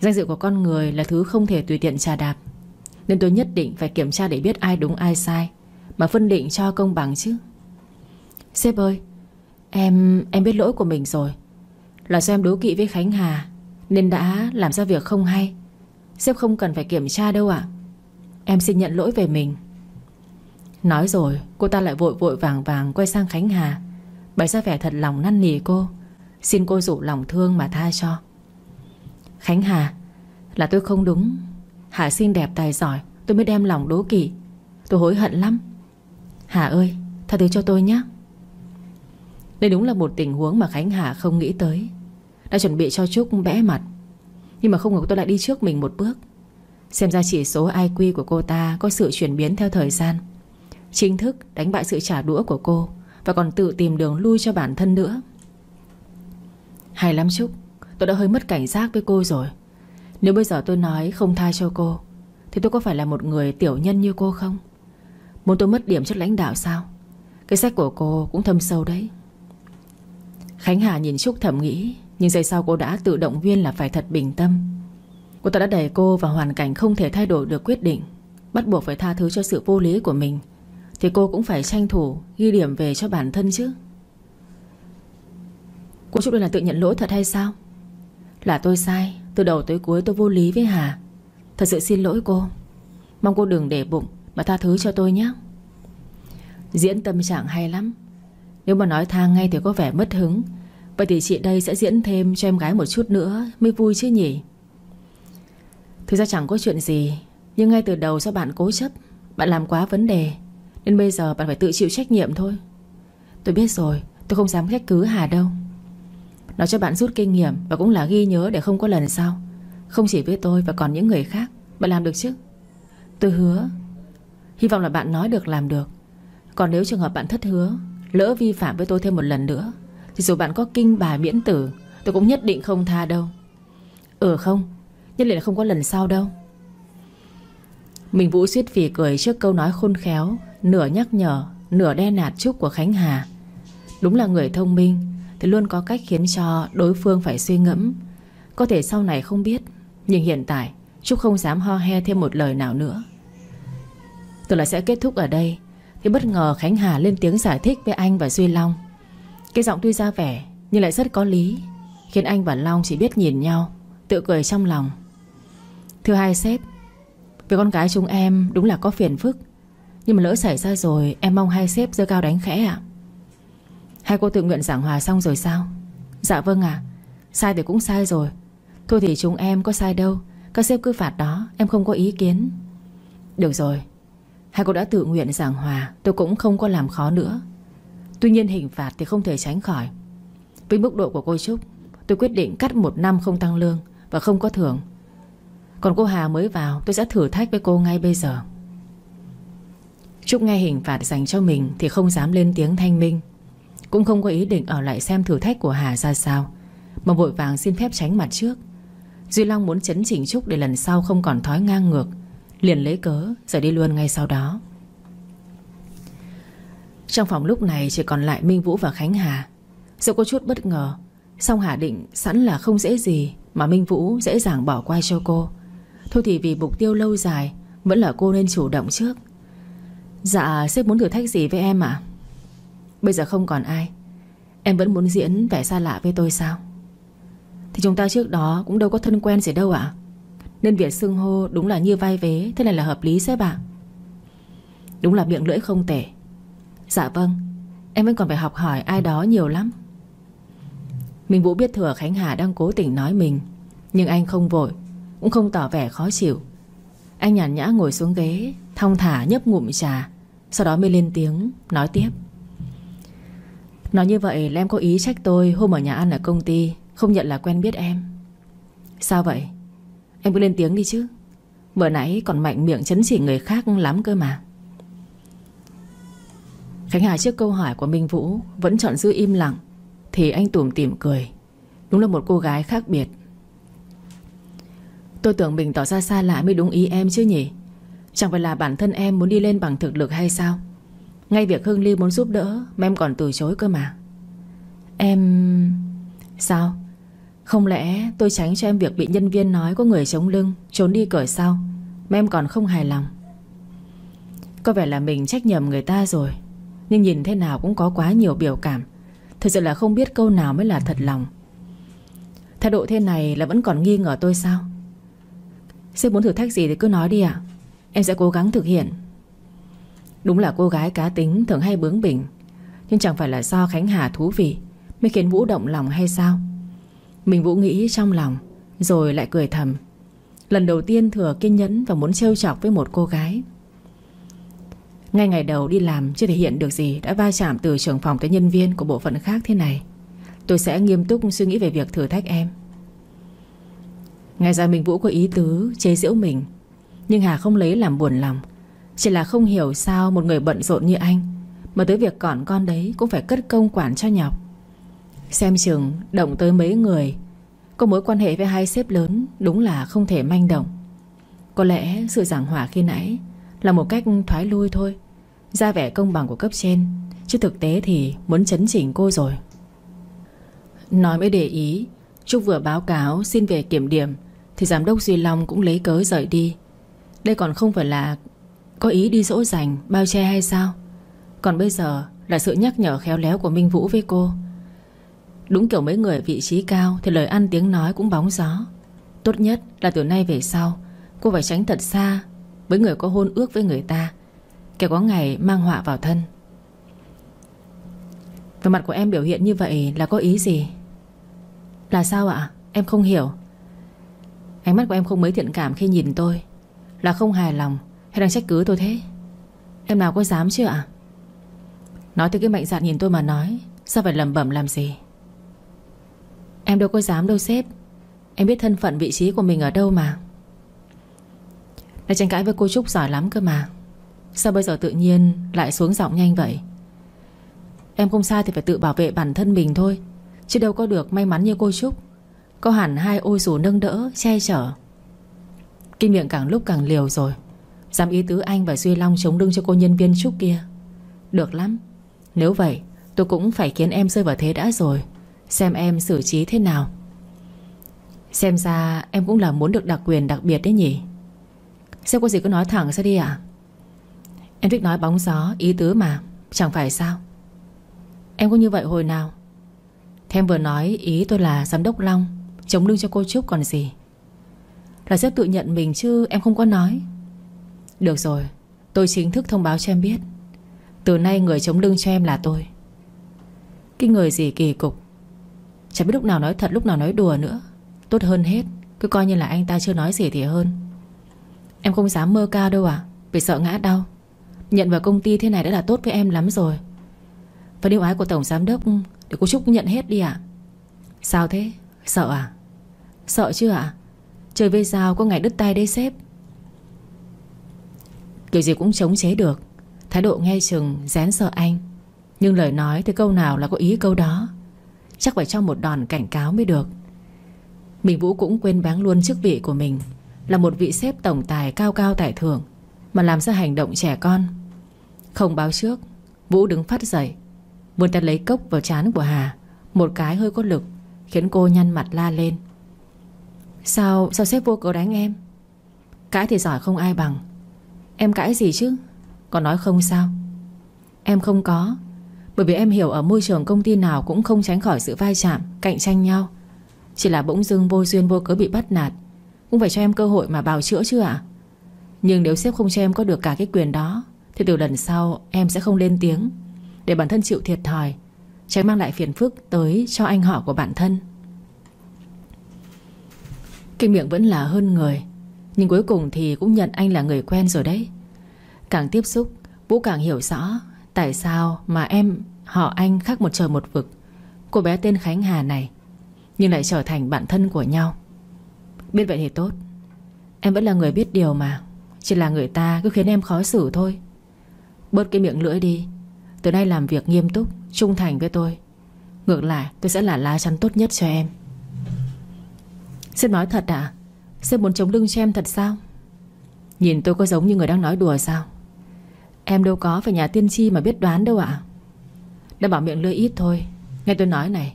Danh dự của con người là thứ không thể tùy tiện trà đạp, Nên tôi nhất định phải kiểm tra để biết ai đúng, ai sai, Mà phân định cho công bằng chứ. Sếp ơi, Em em biết lỗi của mình rồi. Là do em đố kỵ với Khánh Hà, Nên đã làm ra việc không hay. Sếp không cần phải kiểm tra đâu ạ. Em xin nhận lỗi về mình. Nói rồi, cô ta lại vội vội vàng vàng Quay sang Khánh Hà. Bày ra vẻ thật lòng năn nỉ cô. Xin cô rủ lòng thương mà tha cho. Khánh Hà, Là tôi không đúng. Hà xinh đẹp tài giỏi, Tôi mới đem lòng đố kỵ. Tôi hối hận lắm. Hà ơi, tha thứ cho tôi nhé Đây đúng là một tình huống mà Khánh Hà không nghĩ tới. Đã chuẩn bị cho Trúc bẽ mặt. Nhưng mà không ngờ tôi lại đi trước mình một bước. Xem ra chỉ số IQ của cô ta Có sự chuyển biến theo thời gian. Chính thức đánh bại sự trả đũa của cô Và còn tự tìm đường lui cho bản thân nữa. Hay lắm Trúc, Tôi đã hơi mất cảnh giác với cô rồi. Nếu bây giờ tôi nói không tha cho cô, Thì tôi có phải là một người tiểu nhân như cô không? Muốn tôi mất điểm trước lãnh đạo sao? Cái sách của cô cũng thâm sâu đấy. Khánh Hà nhìn Trúc thầm nghĩ. Nhưng giây sau cô đã tự động viên là phải thật bình tâm. Cô ta đã đẩy cô vào hoàn cảnh không thể thay đổi được quyết định, Bắt buộc phải tha thứ cho sự vô lý của mình. Thì cô cũng phải tranh thủ Ghi điểm về cho bản thân chứ. Cô chúc đây là tự nhận lỗi thật hay sao? Là tôi sai, Từ đầu tới cuối tôi vô lý với Hà. Thật sự xin lỗi cô. Mong cô đừng để bụng Mà tha thứ cho tôi nhé. Diễn tâm trạng hay lắm. Nếu mà nói tha ngay thì có vẻ mất hứng. Vậy thì chị đây sẽ diễn thêm cho em gái một chút nữa Mới vui chứ nhỉ? Thực ra chẳng có chuyện gì, Nhưng ngay từ đầu do bạn cố chấp, Bạn làm quá vấn đề, Nên bây giờ bạn phải tự chịu trách nhiệm thôi. Tôi biết rồi, Tôi không dám trách cứ Hà đâu. Nói cho bạn rút kinh nghiệm Và cũng là ghi nhớ để không có lần sau. Không chỉ với tôi và còn những người khác, Bạn làm được chứ? Tôi hứa, Hy vọng là bạn nói được làm được. Còn nếu trường hợp bạn thất hứa, Lỡ vi phạm với tôi thêm một lần nữa thì dù bạn có kinh bà miễn tử, Tôi cũng nhất định không tha đâu. Ừ không, Nhất định là không có lần sau đâu. Mình Vũ suýt phì cười trước câu nói khôn khéo, Nửa nhắc nhở, Nửa đe nạt chúc của Khánh Hà. Đúng là người thông minh, Thì luôn có cách khiến cho đối phương phải suy ngẫm. Có thể sau này không biết, Nhưng hiện tại, Trúc không dám ho he thêm một lời nào nữa. Tưởng là sẽ kết thúc ở đây, Thì bất ngờ Khánh Hà lên tiếng giải thích với anh và Duy Long. Cái giọng tuy ra vẻ, Nhưng lại rất có lý, Khiến anh và Long chỉ biết nhìn nhau Tự cười trong lòng. Thưa hai sếp Về con gái chúng em đúng là có phiền phức, Nhưng mà lỡ xảy ra rồi, Em mong hai sếp dơ cao đánh khẽ ạ. Hai cô tự nguyện giảng hòa xong rồi sao? Dạ vâng ạ, Sai thì cũng sai rồi. Thôi thì chúng em có sai đâu, Các sếp cứ phạt đó, Em không có ý kiến. Được rồi, Hai cô đã tự nguyện giảng hòa, Tôi cũng không có làm khó nữa. Tuy nhiên hình phạt thì không thể tránh khỏi. Với mức độ của cô Trúc, Tôi quyết định cắt một năm không tăng lương Và không có thưởng. Còn cô Hà mới vào, Tôi sẽ thử thách với cô ngay bây giờ. Trúc nghe hình phạt dành cho mình Thì không dám lên tiếng thanh minh. Cũng không có ý định ở lại xem thử thách của Hà ra sao, Mà vội vàng xin phép tránh mặt trước. Duy Long muốn chấn chỉnh Trúc Để lần sau không còn thói ngang ngược, Liền lấy cớ rồi đi luôn ngay sau đó. Trong phòng lúc này chỉ còn lại Minh Vũ và Khánh Hà. Dẫu có chút bất ngờ, Song Hà định sẵn là không dễ gì Mà Minh Vũ dễ dàng bỏ qua cho cô. Thôi thì vì mục tiêu lâu dài, Vẫn là cô nên chủ động trước. Dạ sếp muốn thử thách gì với em ạ? Bây giờ không còn ai. Em vẫn muốn diễn vẻ xa lạ với tôi sao? Thì chúng ta trước đó Cũng đâu có thân quen gì đâu ạ. Nên việc xưng hô đúng là như vai vế, Thế này là hợp lý sếp ạ. Đúng là miệng lưỡi không tệ. Dạ vâng Em vẫn còn phải học hỏi ai đó nhiều lắm. Minh Vũ biết thừa Khánh Hà đang cố tình nói mình, Nhưng anh không vội, cũng không tỏ vẻ khó chịu. Anh nhàn nhã ngồi xuống ghế, Thong thả nhấp ngụm trà, Sau đó mới lên tiếng, nói tiếp. Nói như vậy là em có ý trách tôi Hôm ở nhà ăn ở công ty, Không nhận là quen biết em. Sao vậy? Em cứ lên tiếng đi chứ. Vừa nãy còn mạnh miệng chấn chỉ người khác lắm cơ mà. Khánh Hà trước câu hỏi của Minh Vũ, Vẫn chọn giữ im lặng, Thì anh tủm tỉm cười. Đúng là một cô gái khác biệt. Tôi tưởng mình tỏ ra xa lạ mới đúng ý em chứ nhỉ? Chẳng phải là bản thân em muốn đi lên bằng thực lực hay sao? Ngay việc Hưng Ly muốn giúp đỡ, Mà em còn từ chối cơ mà. Em... Sao? Không lẽ tôi tránh cho em việc bị nhân viên nói Có người chống lưng, Trốn đi cởi sau Mà em còn không hài lòng. Có vẻ là mình trách nhầm người ta rồi. Nhưng nhìn thế nào cũng có quá nhiều biểu cảm. Thật sự là không biết câu nào mới là thật lòng. Thái độ thế này là vẫn còn nghi ngờ tôi sao? Sếp muốn thử thách gì thì cứ nói đi ạ. Em sẽ cố gắng thực hiện. Đúng là cô gái cá tính, thường hay bướng bỉnh. Nhưng chẳng phải là do Khánh Hà thú vị, Mới khiến Vũ động lòng hay sao? Mình Vũ nghĩ trong lòng, Rồi lại cười thầm. Lần đầu tiên thừa kiên nhẫn Và muốn trêu chọc với một cô gái. Ngay ngày đầu đi làm, Chưa thể hiện được gì, Đã va chạm từ trưởng phòng tới nhân viên Của bộ phận khác thế này. Tôi sẽ nghiêm túc suy nghĩ về việc thử thách em. Ngày ra mình Vũ có ý tứ, Chế giễu mình. Nhưng Hà không lấy làm buồn lòng. Chỉ là không hiểu sao một người bận rộn như anh, Mà tới việc còn con đấy Cũng phải cất công quản cho nhọc. Xem chừng, động tới mấy người, Có mối quan hệ với hai sếp lớn, Đúng là không thể manh động. Có lẽ sự giảng hỏa khi nãy Là một cách thoái lui thôi. Ra vẻ công bằng của cấp trên. Chứ thực tế thì muốn chấn chỉnh cô rồi. Nói mới để ý, Trúc vừa báo cáo xin về kiểm điểm, Thì giám đốc Duy Long cũng lấy cớ rời đi. Đây còn không phải là Có ý đi dỗ dành, Bao che hay sao? Còn bây giờ là sự nhắc nhở khéo léo của Minh Vũ với cô. Đúng kiểu mấy người ở vị trí cao Thì lời ăn tiếng nói cũng bóng gió. Tốt nhất là từ nay về sau, Cô phải tránh thật xa Với người có hôn ước với người ta. Kẻ có ngày mang họa vào thân. Về mặt của em biểu hiện như vậy là có ý gì? Là sao ạ? Em không hiểu. Ánh mắt của em không mấy thiện cảm khi nhìn tôi. Là không hài lòng Hay đang trách cứ tôi thế? Em nào có dám chứ ạ? Nói từ cái mạnh dạn nhìn tôi mà nói, Sao phải lầm bẩm làm gì? Em đâu có dám đâu sếp. Em biết thân phận vị trí của mình ở đâu mà. Đã tranh cãi với cô Trúc giỏi lắm cơ mà. Sao bây giờ tự nhiên lại xuống giọng nhanh vậy? Em không sai thì phải tự bảo vệ bản thân mình thôi. Chứ đâu có được may mắn như cô Trúc. Có hẳn hai ôi dù nâng đỡ, Che chở. Kinh miệng càng lúc càng liều rồi. Dám ý tứ anh và Duy Long chống lưng cho cô nhân viên Trúc kia. Được lắm. Nếu vậy, tôi cũng phải khiến em rơi vào thế đã rồi. Xem em xử trí thế nào. Xem ra em cũng là muốn được đặc quyền đặc biệt đấy nhỉ? Xem có gì cứ nói thẳng ra đi ạ? Em thích nói bóng gió, Ý tứ mà, Chẳng phải sao? Em có như vậy hồi nào? Thêm vừa nói, ý tôi là giám đốc Long, Chống lưng cho cô Trúc còn gì? Là sếp tự nhận mình chứ em không có nói. Được rồi, Tôi chính thức thông báo cho em biết. Từ nay người chống lưng cho em là tôi. Cái người gì kỳ cục? Chẳng biết lúc nào nói thật, lúc nào nói đùa nữa. Tốt hơn hết, Cứ coi như là anh ta chưa nói gì thì hơn. Em không dám mơ cao đâu à Vì sợ ngã đau. Nhận vào công ty thế này đã là tốt với em lắm rồi Và điều ái của Tổng Giám Đốc, Để cô Trúc nhận hết đi ạ Sao thế? Sợ à? Sợ chưa ạ? À? Chơi với sao có ngày đứt tay đấy sếp Kiểu gì cũng chống chế được Thái độ nghe chừng, rén sợ anh Nhưng lời nói thì câu nào là có ý câu đó Chắc phải cho một đòn cảnh cáo mới được Mình Vũ cũng quên báng luôn chức vị của mình Là một vị sếp tổng tài cao cao tài thưởng, Mà làm ra hành động trẻ con không báo trước, Vũ đứng phát dậy. Vươn tay lấy cốc vào chán của Hà, Một cái hơi có lực, Khiến cô nhăn mặt la lên. Sao sao sếp vô cớ đánh em? Cãi thì giỏi không ai bằng. Em cãi gì chứ? Còn nói không sao. Em không có, bởi vì em hiểu ở môi trường công ty nào Cũng không tránh khỏi sự vai chạm, Cạnh tranh nhau. Chỉ là bỗng dưng vô duyên vô cớ bị bắt nạt, Cũng phải cho em cơ hội mà bào chữa chứ ạ. Nhưng nếu sếp không cho em có được cả cái quyền đó thì từ lần sau, em sẽ không lên tiếng. Để bản thân chịu thiệt thòi, Tránh mang lại phiền phức tới cho anh họ của bản thân. Kinh miệng vẫn là hơn người, Nhưng cuối cùng thì cũng nhận anh là người quen rồi đấy. Càng tiếp xúc, Vũ càng hiểu rõ Tại sao mà em, Họ anh khác một trời một vực. Cô bé tên Khánh Hà này, Nhưng lại trở thành bạn thân của nhau. Biết vậy thì tốt. Em vẫn là người biết điều mà, Chỉ là người ta cứ khiến em khó xử thôi. Bớt cái miệng lưỡi đi. Từ nay làm việc nghiêm túc, Trung thành với tôi. Ngược lại, tôi sẽ là lá chắn tốt nhất cho em. Sếp nói thật à Sếp muốn chống lưng cho em thật sao? Nhìn tôi có giống như người đang nói đùa sao? Em đâu có phải nhà tiên tri mà biết đoán đâu ạ. Đã bảo miệng lưỡi ít thôi. Nghe tôi nói này,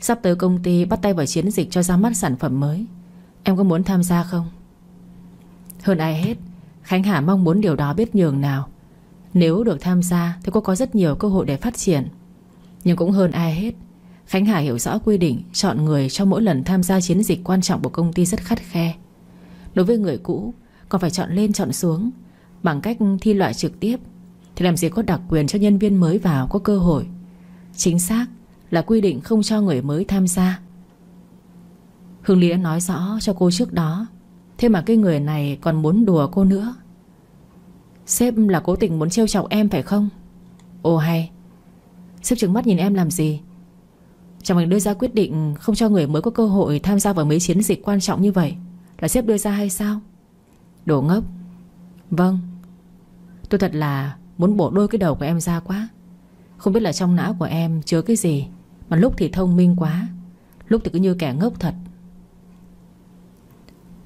Sắp tới công ty bắt tay vào chiến dịch cho ra mắt sản phẩm mới. Em có muốn tham gia không? Hơn ai hết, Khánh Hà mong muốn điều đó biết nhường nào. Nếu được tham gia, Thì cô có rất nhiều cơ hội để phát triển. Nhưng cũng hơn ai hết, Khánh Hà hiểu rõ quy định Chọn người cho mỗi lần tham gia chiến dịch quan trọng của công ty rất khắt khe. Đối với người cũ Còn phải chọn lên chọn xuống. Bằng cách thi loại trực tiếp, Thì làm gì có đặc quyền cho nhân viên mới vào có cơ hội. Chính xác là quy định không cho người mới tham gia. Hương Lý đã nói rõ cho cô trước đó, Thế mà cái người này còn muốn đùa cô nữa. Sếp là cố tình muốn trêu chọc em phải không? Ồ, hay. Sếp trừng mắt nhìn em làm gì? Chẳng mình đưa ra quyết định Không cho người mới có cơ hội tham gia vào mấy chiến dịch quan trọng như vậy. Là sếp đưa ra hay sao? Đồ ngốc. Vâng. Tôi thật là muốn bổ đôi cái đầu của em ra quá. Không biết là trong não của em chứa cái gì, Mà lúc thì thông minh quá. Lúc thì cứ như kẻ ngốc thật.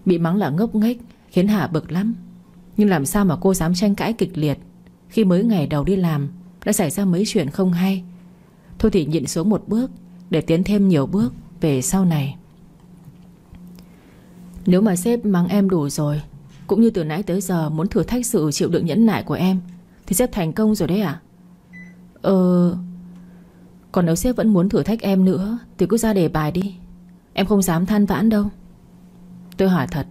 Bị mắng là ngốc nghếch, Khiến Hà bực lắm. Nhưng làm sao mà cô dám tranh cãi kịch liệt? Khi mới ngày đầu đi làm, Đã xảy ra mấy chuyện không hay. Thôi thì nhịn xuống một bước, Để tiến thêm nhiều bước về sau này. Nếu mà sếp mắng em đủ rồi, Cũng như từ nãy tới giờ Muốn thử thách sự chịu đựng nhẫn nại của em, Thì sếp thành công rồi đấy à Ờ Còn nếu sếp vẫn muốn thử thách em nữa, Thì cứ ra đề bài đi. Em không dám than vãn đâu. Tôi hỏi thật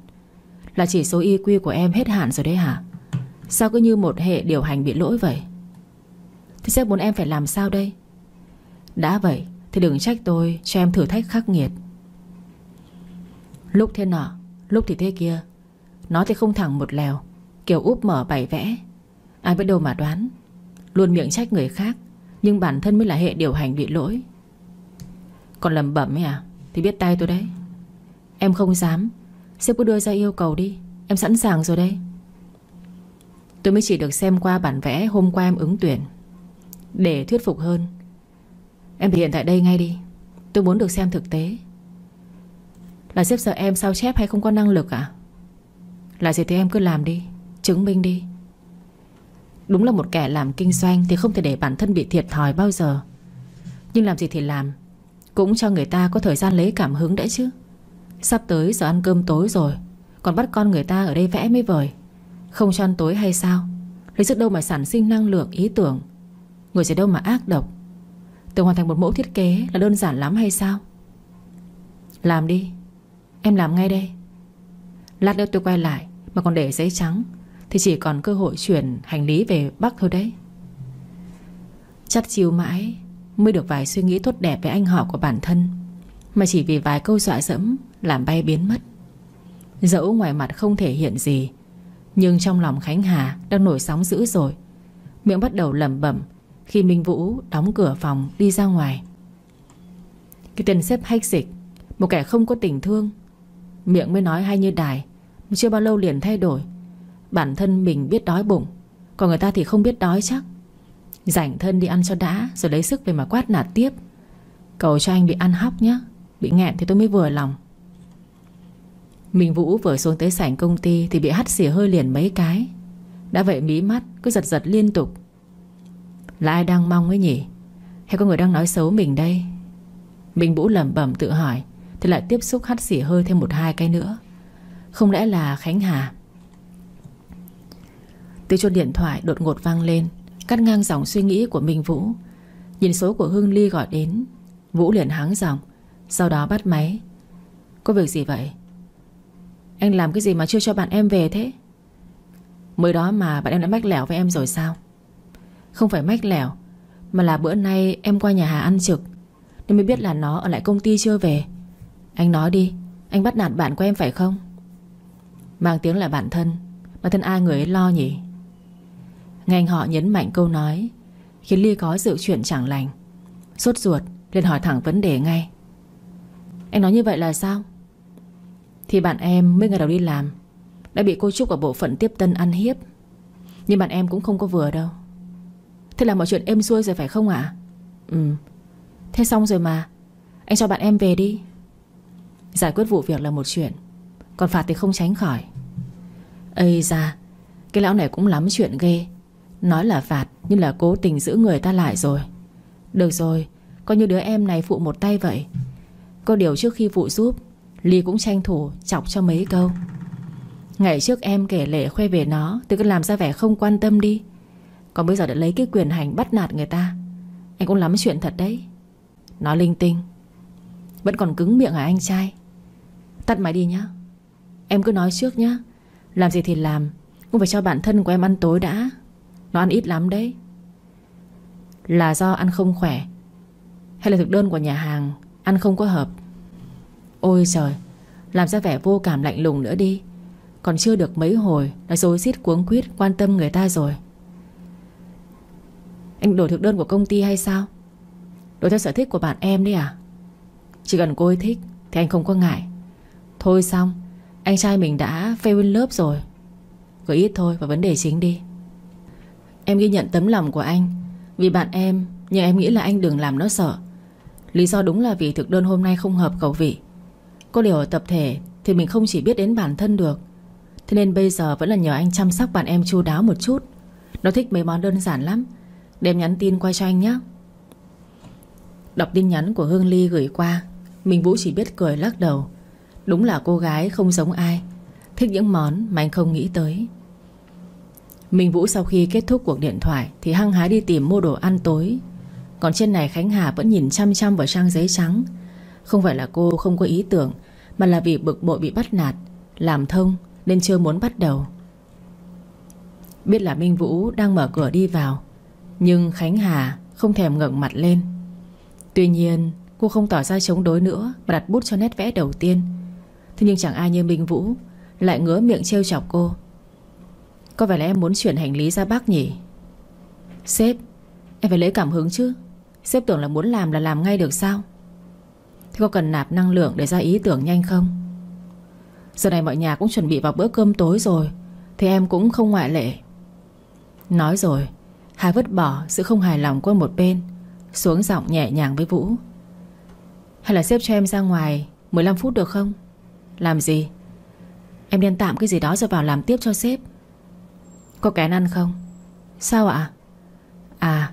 là chỉ số IQ của em hết hạn rồi đấy hả? Sao cứ như một hệ điều hành bị lỗi vậy? Thế sếp muốn em phải làm sao đây? Đã vậy, Thì đừng trách tôi cho em thử thách khắc nghiệt. Lúc thế nọ, Lúc thì thế kia, Nó thì không thẳng một lèo, Kiểu úp mở bày vẽ. Ai biết đâu mà đoán. Luôn miệng trách người khác, Nhưng bản thân mới là hệ điều hành bị lỗi. Còn lầm bẩm ấy à Thì biết tay tôi đấy. Em không dám. Sếp cứ đưa ra yêu cầu đi. Em sẵn sàng rồi đây Tôi mới chỉ được xem qua bản vẽ hôm qua em ứng tuyển. Để thuyết phục hơn. Em thể hiện tại đây ngay đi. Tôi muốn được xem thực tế. Là sếp sợ em sao chép hay không có năng lực à Là gì thì em cứ làm đi. Chứng minh đi. Đúng là một kẻ làm kinh doanh Thì không thể để bản thân bị thiệt thòi bao giờ. Nhưng làm gì thì làm. Cũng cho người ta có thời gian lấy cảm hứng đã chứ. Sắp tới giờ ăn cơm tối rồi, Còn bắt con người ta ở đây vẽ mới vời. Không cho ăn tối hay sao? Lấy sức đâu mà sản sinh năng lượng, ý tưởng. Người sẽ đâu mà ác độc. Tưởng hoàn thành một mẫu thiết kế là đơn giản lắm hay sao? Làm đi. Em làm ngay đây. Lát nữa tôi quay lại, Mà còn để giấy trắng, Thì chỉ còn cơ hội chuyển hành lý về Bắc thôi đấy. Chắc chiều mãi Mới được vài suy nghĩ tốt đẹp về anh họ của bản thân. Mà chỉ vì vài câu dọa dẫm làm bay biến mất. Dẫu ngoài mặt không thể hiện gì, Nhưng trong lòng Khánh Hà Đang nổi sóng dữ rồi Miệng bắt đầu lẩm bẩm Khi Minh Vũ đóng cửa phòng đi ra ngoài. Cái tên xếp hách dịch, Một kẻ không có tình thương. Miệng mới nói hay như đài Chưa bao lâu liền thay đổi. Bản thân mình biết đói bụng, Còn người ta thì không biết đói chắc. Rảnh thân đi ăn cho đã, Rồi lấy sức về mà quát nạt tiếp. Cầu cho anh bị ăn hóc nhé Bị nghẹn thì tôi mới vừa lòng. Minh Vũ vừa xuống tới sảnh công ty Thì bị hắt xỉa hơi liền mấy cái. Đã vậy mí mắt, cứ giật giật liên tục. Là ai đang mong ấy nhỉ? Hay có người đang nói xấu mình đây? Minh Vũ lẩm bẩm tự hỏi, Thì lại tiếp xúc hắt xỉa hơi thêm một hai cái nữa. Không lẽ là Khánh Hà? Tiếng chuông điện thoại đột ngột vang lên, Cắt ngang dòng suy nghĩ của Minh Vũ. Nhìn số của Hương Ly gọi đến, Vũ liền háng dòng Sau đó bắt máy. Có việc gì vậy? Anh làm cái gì mà chưa cho bạn em về thế? Mới đó mà bạn em đã mách lẻo với em rồi sao? Không phải mách lẻo, Mà là bữa nay em qua nhà Hà ăn trực, Nên mới biết là nó ở lại công ty chưa về. Anh nói đi, Anh bắt nạt bạn của em phải không? Mang tiếng là bạn thân, Mà thân ai người ấy lo nhỉ? Nghe anh họ nhấn mạnh câu nói, Khiến Ly có sự chuyện chẳng lành. Sốt ruột, liền hỏi thẳng vấn đề ngay. Anh nói như vậy là sao? Thì bạn em mới ngày đầu đi làm. Đã bị cô Trúc ở bộ phận tiếp tân ăn hiếp. Nhưng bạn em cũng không có vừa đâu. Thế là mọi chuyện êm xuôi rồi phải không ạ? Ừ. Thế xong rồi mà. Anh cho bạn em về đi. Giải quyết vụ việc là một chuyện. Còn phạt thì không tránh khỏi. Ây ra Cái lão này cũng lắm chuyện ghê. Nói là phạt, Nhưng là cố tình giữ người ta lại rồi. Được rồi, Coi như đứa em này phụ một tay vậy. Có điều trước khi phụ giúp Ly cũng tranh thủ chọc cho mấy câu. Ngày trước em kể lệ khoe về nó Thì cứ làm ra vẻ không quan tâm đi. Còn bây giờ đã lấy cái quyền hành bắt nạt người ta. Anh cũng lắm chuyện thật đấy. Nó linh tinh. Vẫn còn cứng miệng hả anh trai? Tắt máy đi nhá. Em cứ nói trước nhá. Làm gì thì làm, Cũng phải cho bản thân của em ăn tối đã. Nó ăn ít lắm đấy. Là do ăn không khỏe, Hay là thực đơn của nhà hàng Ăn không có hợp? Ôi trời Làm ra vẻ vô cảm lạnh lùng nữa đi. Còn chưa được mấy hồi, Đã dối xít cuống quýt quan tâm người ta rồi. Anh đổi thực đơn của công ty hay sao? Đổi theo sở thích của bạn em đấy à? Chỉ cần cô ấy thích, Thì anh không có ngại. Thôi xong, Anh trai mình đã fail in lớp rồi. Gửi ít thôi và vấn đề chính đi. Em ghi nhận tấm lòng của anh. Vì bạn em, Nhưng em nghĩ là anh đừng làm nó sợ. Lý do đúng là vì thực đơn hôm nay không hợp khẩu vị. Có điều ở tập thể Thì mình không chỉ biết đến bản thân được. Thế nên bây giờ vẫn là nhờ anh chăm sóc bạn em chu đáo một chút. Nó thích mấy món đơn giản lắm. Đem nhắn tin qua cho anh nhé. Đọc tin nhắn của Hương Ly gửi qua, Mình Vũ chỉ biết cười lắc đầu. Đúng là cô gái không giống ai. Thích những món mà anh không nghĩ tới. Minh Vũ sau khi kết thúc cuộc điện thoại Thì hăng hái đi tìm mua đồ ăn tối. Còn trên này Khánh Hà vẫn nhìn chăm chăm vào trang giấy trắng. Không phải là cô không có ý tưởng, Mà là vì bực bội bị bắt nạt, Làm thông, nên chưa muốn bắt đầu. Biết là Minh Vũ đang mở cửa đi vào, Nhưng Khánh Hà không thèm ngẩng mặt lên. Tuy nhiên, cô không tỏ ra chống đối nữa Mà đặt bút cho nét vẽ đầu tiên. Thế nhưng chẳng ai như Minh Vũ Lại ngứa miệng trêu chọc cô. Có vẻ là em muốn chuyển hành lý ra Bắc nhỉ? Sếp, Em phải lấy cảm hứng chứ. Sếp tưởng là muốn làm là làm ngay được sao? Thế có cần nạp năng lượng để ra ý tưởng nhanh không? Giờ này mọi nhà cũng chuẩn bị vào bữa cơm tối rồi, Thì em cũng không ngoại lệ. Nói rồi Hà vứt bỏ sự không hài lòng qua một bên, Xuống giọng nhẹ nhàng với Vũ. Hay là xếp cho em ra ngoài 15 phút được không? Làm gì? Em nên tạm cái gì đó rồi vào làm tiếp cho sếp. Có kén ăn không? Sao ạ? À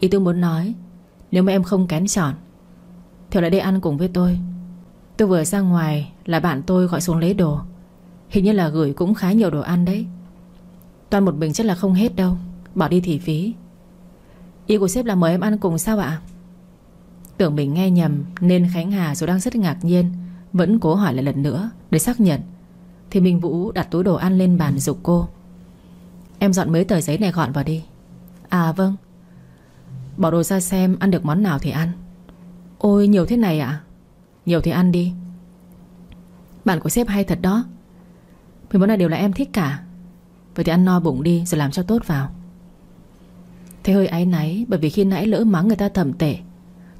Ý tôi muốn nói, Nếu mà em không kén chọn thì lại đây ăn cùng với tôi. Tôi vừa ra ngoài là bạn tôi gọi xuống lấy đồ. Hình như là gửi cũng khá nhiều đồ ăn đấy. Toàn một bình chắc là không hết đâu. Bỏ đi thì phí. Ý của sếp là mời em ăn cùng sao ạ? Tưởng mình nghe nhầm Nên Khánh Hà dù đang rất ngạc nhiên, vẫn cố hỏi lại lần nữa Để xác nhận. Thì Minh Vũ đặt túi đồ ăn lên bàn dục cô. Em dọn mấy tờ giấy này gọn vào đi. À vâng. Bỏ đồ ra xem ăn được món nào thì ăn. Ôi, nhiều thế này ạ? À? Nhiều thì ăn đi. Bạn của sếp hay thật đó. Mấy món này đều là em thích cả. Vậy thì ăn no bụng đi, rồi làm cho tốt vào. Thế hơi áy náy, Bởi vì khi nãy lỡ mắng người ta thầm tệ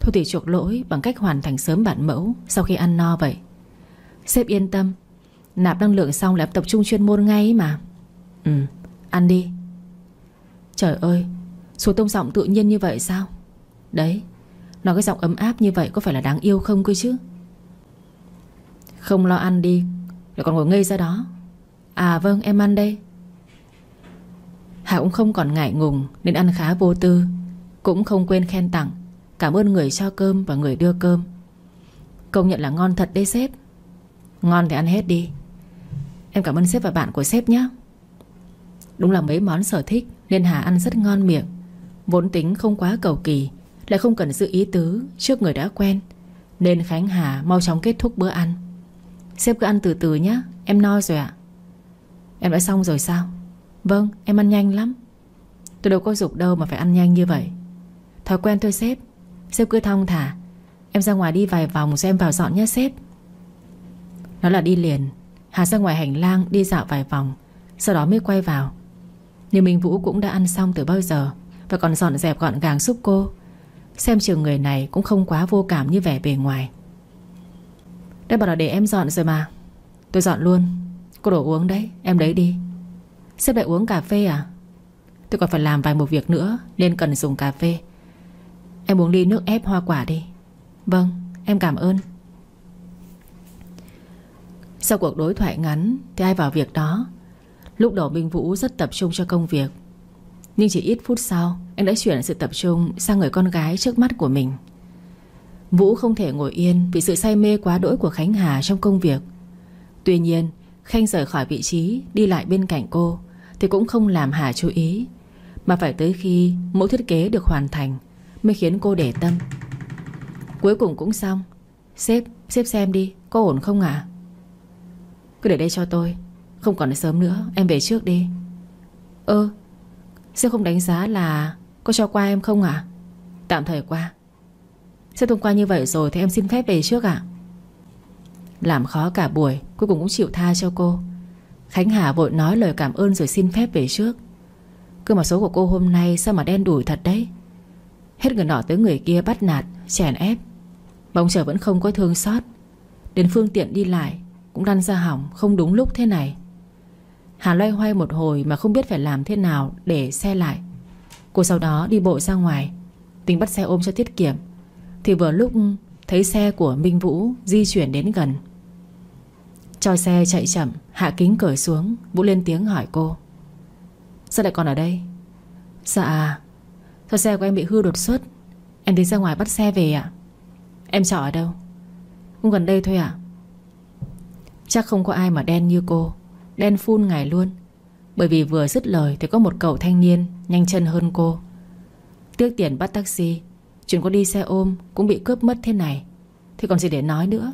Thôi thì chuộc lỗi bằng cách hoàn thành sớm bản mẫu Sau khi ăn no vậy. Sếp yên tâm, Nạp năng lượng xong là tập trung chuyên môn ngay mà. Ừ ăn đi. Trời ơi, Số tông giọng tự nhiên như vậy sao? Đấy Nói cái giọng ấm áp như vậy có phải là đáng yêu không cơ chứ? Không lo ăn đi, Lại còn ngồi ngây ra đó. À vâng em ăn đây. Hà cũng không còn ngại ngùng Nên ăn khá vô tư, Cũng không quên khen tặng, Cảm ơn người cho cơm và người đưa cơm. Công nhận là ngon thật đấy sếp. Ngon thì ăn hết đi. Em cảm ơn sếp và bạn của sếp nhé. Đúng là mấy món sở thích Nên Hà ăn rất ngon miệng, Vốn tính không quá cầu kỳ. Lại không cần giữ ý tứ trước người đã quen, Nên Khánh Hà mau chóng kết thúc bữa ăn. Sếp cứ ăn từ từ nhé Em no rồi ạ. Em đã xong rồi sao? Vâng em ăn nhanh lắm. Tôi đâu có dục đâu mà phải ăn nhanh như vậy. Thói quen thôi sếp. Sếp cứ thong thả. Em ra ngoài đi vài vòng rồi em vào dọn nhé sếp. Nó là đi liền. Hà ra ngoài hành lang đi dạo vài vòng, Sau đó mới quay vào. Nhưng Minh Vũ cũng đã ăn xong từ bao giờ, Và còn dọn dẹp gọn gàng giúp cô. Xem chừng người này cũng không quá vô cảm như vẻ bề ngoài. Đây bảo là để em dọn rồi mà. Tôi dọn luôn. Cô đổ uống đấy, Em lấy đi. Sếp lại uống cà phê à? Tôi còn phải làm vài một việc nữa Nên cần dùng cà phê. Em uống ly nước ép hoa quả đi. Vâng em cảm ơn. Sau cuộc đối thoại ngắn Thì ai vào việc đó? Lúc đầu Minh Vũ rất tập trung cho công việc. Nhưng chỉ ít phút sau Anh đã chuyển sự tập trung sang người con gái trước mắt của mình. Vũ không thể ngồi yên Vì sự say mê quá đỗi của Khánh Hà trong công việc. Tuy nhiên Khanh rời khỏi vị trí Đi lại bên cạnh cô Thì cũng không làm Hà chú ý Mà phải tới khi mẫu thiết kế được hoàn thành Mới khiến cô để tâm. Cuối cùng cũng xong. Sếp, sếp xem đi, có ổn không ạ? À? Cứ để đây cho tôi Không còn sớm nữa, em về trước đi. Ơ Sếp không đánh giá là Có cho qua em không ạ? À? Tạm thời qua. Sếp thông qua như vậy rồi thì em xin phép về trước ạ. Làm khó cả buổi, Cuối cùng cũng chịu tha cho cô. Khánh Hà vội nói lời cảm ơn rồi xin phép về trước. Cơ mà số của cô hôm nay Sao mà đen đủi thật đấy? Hết người nọ tới người kia bắt nạt, Chèn ép. Bóng trời vẫn không có thương xót. Đến phương tiện đi lại Cũng lăn ra hỏng, không đúng lúc thế này. Hà loay hoay một hồi Mà không biết phải làm thế nào để xe lại. Cô sau đó đi bộ ra ngoài. Tính bắt xe ôm cho tiết kiệm. Thì vừa lúc thấy xe của Minh Vũ Di chuyển đến gần. Cho xe chạy chậm, Hạ kính cởi xuống, Vũ lên tiếng hỏi cô. Sao lại còn ở đây? Dạ Sao xe của em bị hư đột xuất? Em tính ra ngoài bắt xe về ạ. Em trọ ở đâu? Cũng gần đây thôi ạ. Chắc không có ai mà đen như cô. Đen phun ngày luôn. Bởi vì vừa dứt lời thì có một cậu thanh niên Nhanh chân hơn cô. Tiếc tiền bắt taxi, Chuyện có đi xe ôm cũng bị cướp mất thế này. Thì còn gì để nói nữa?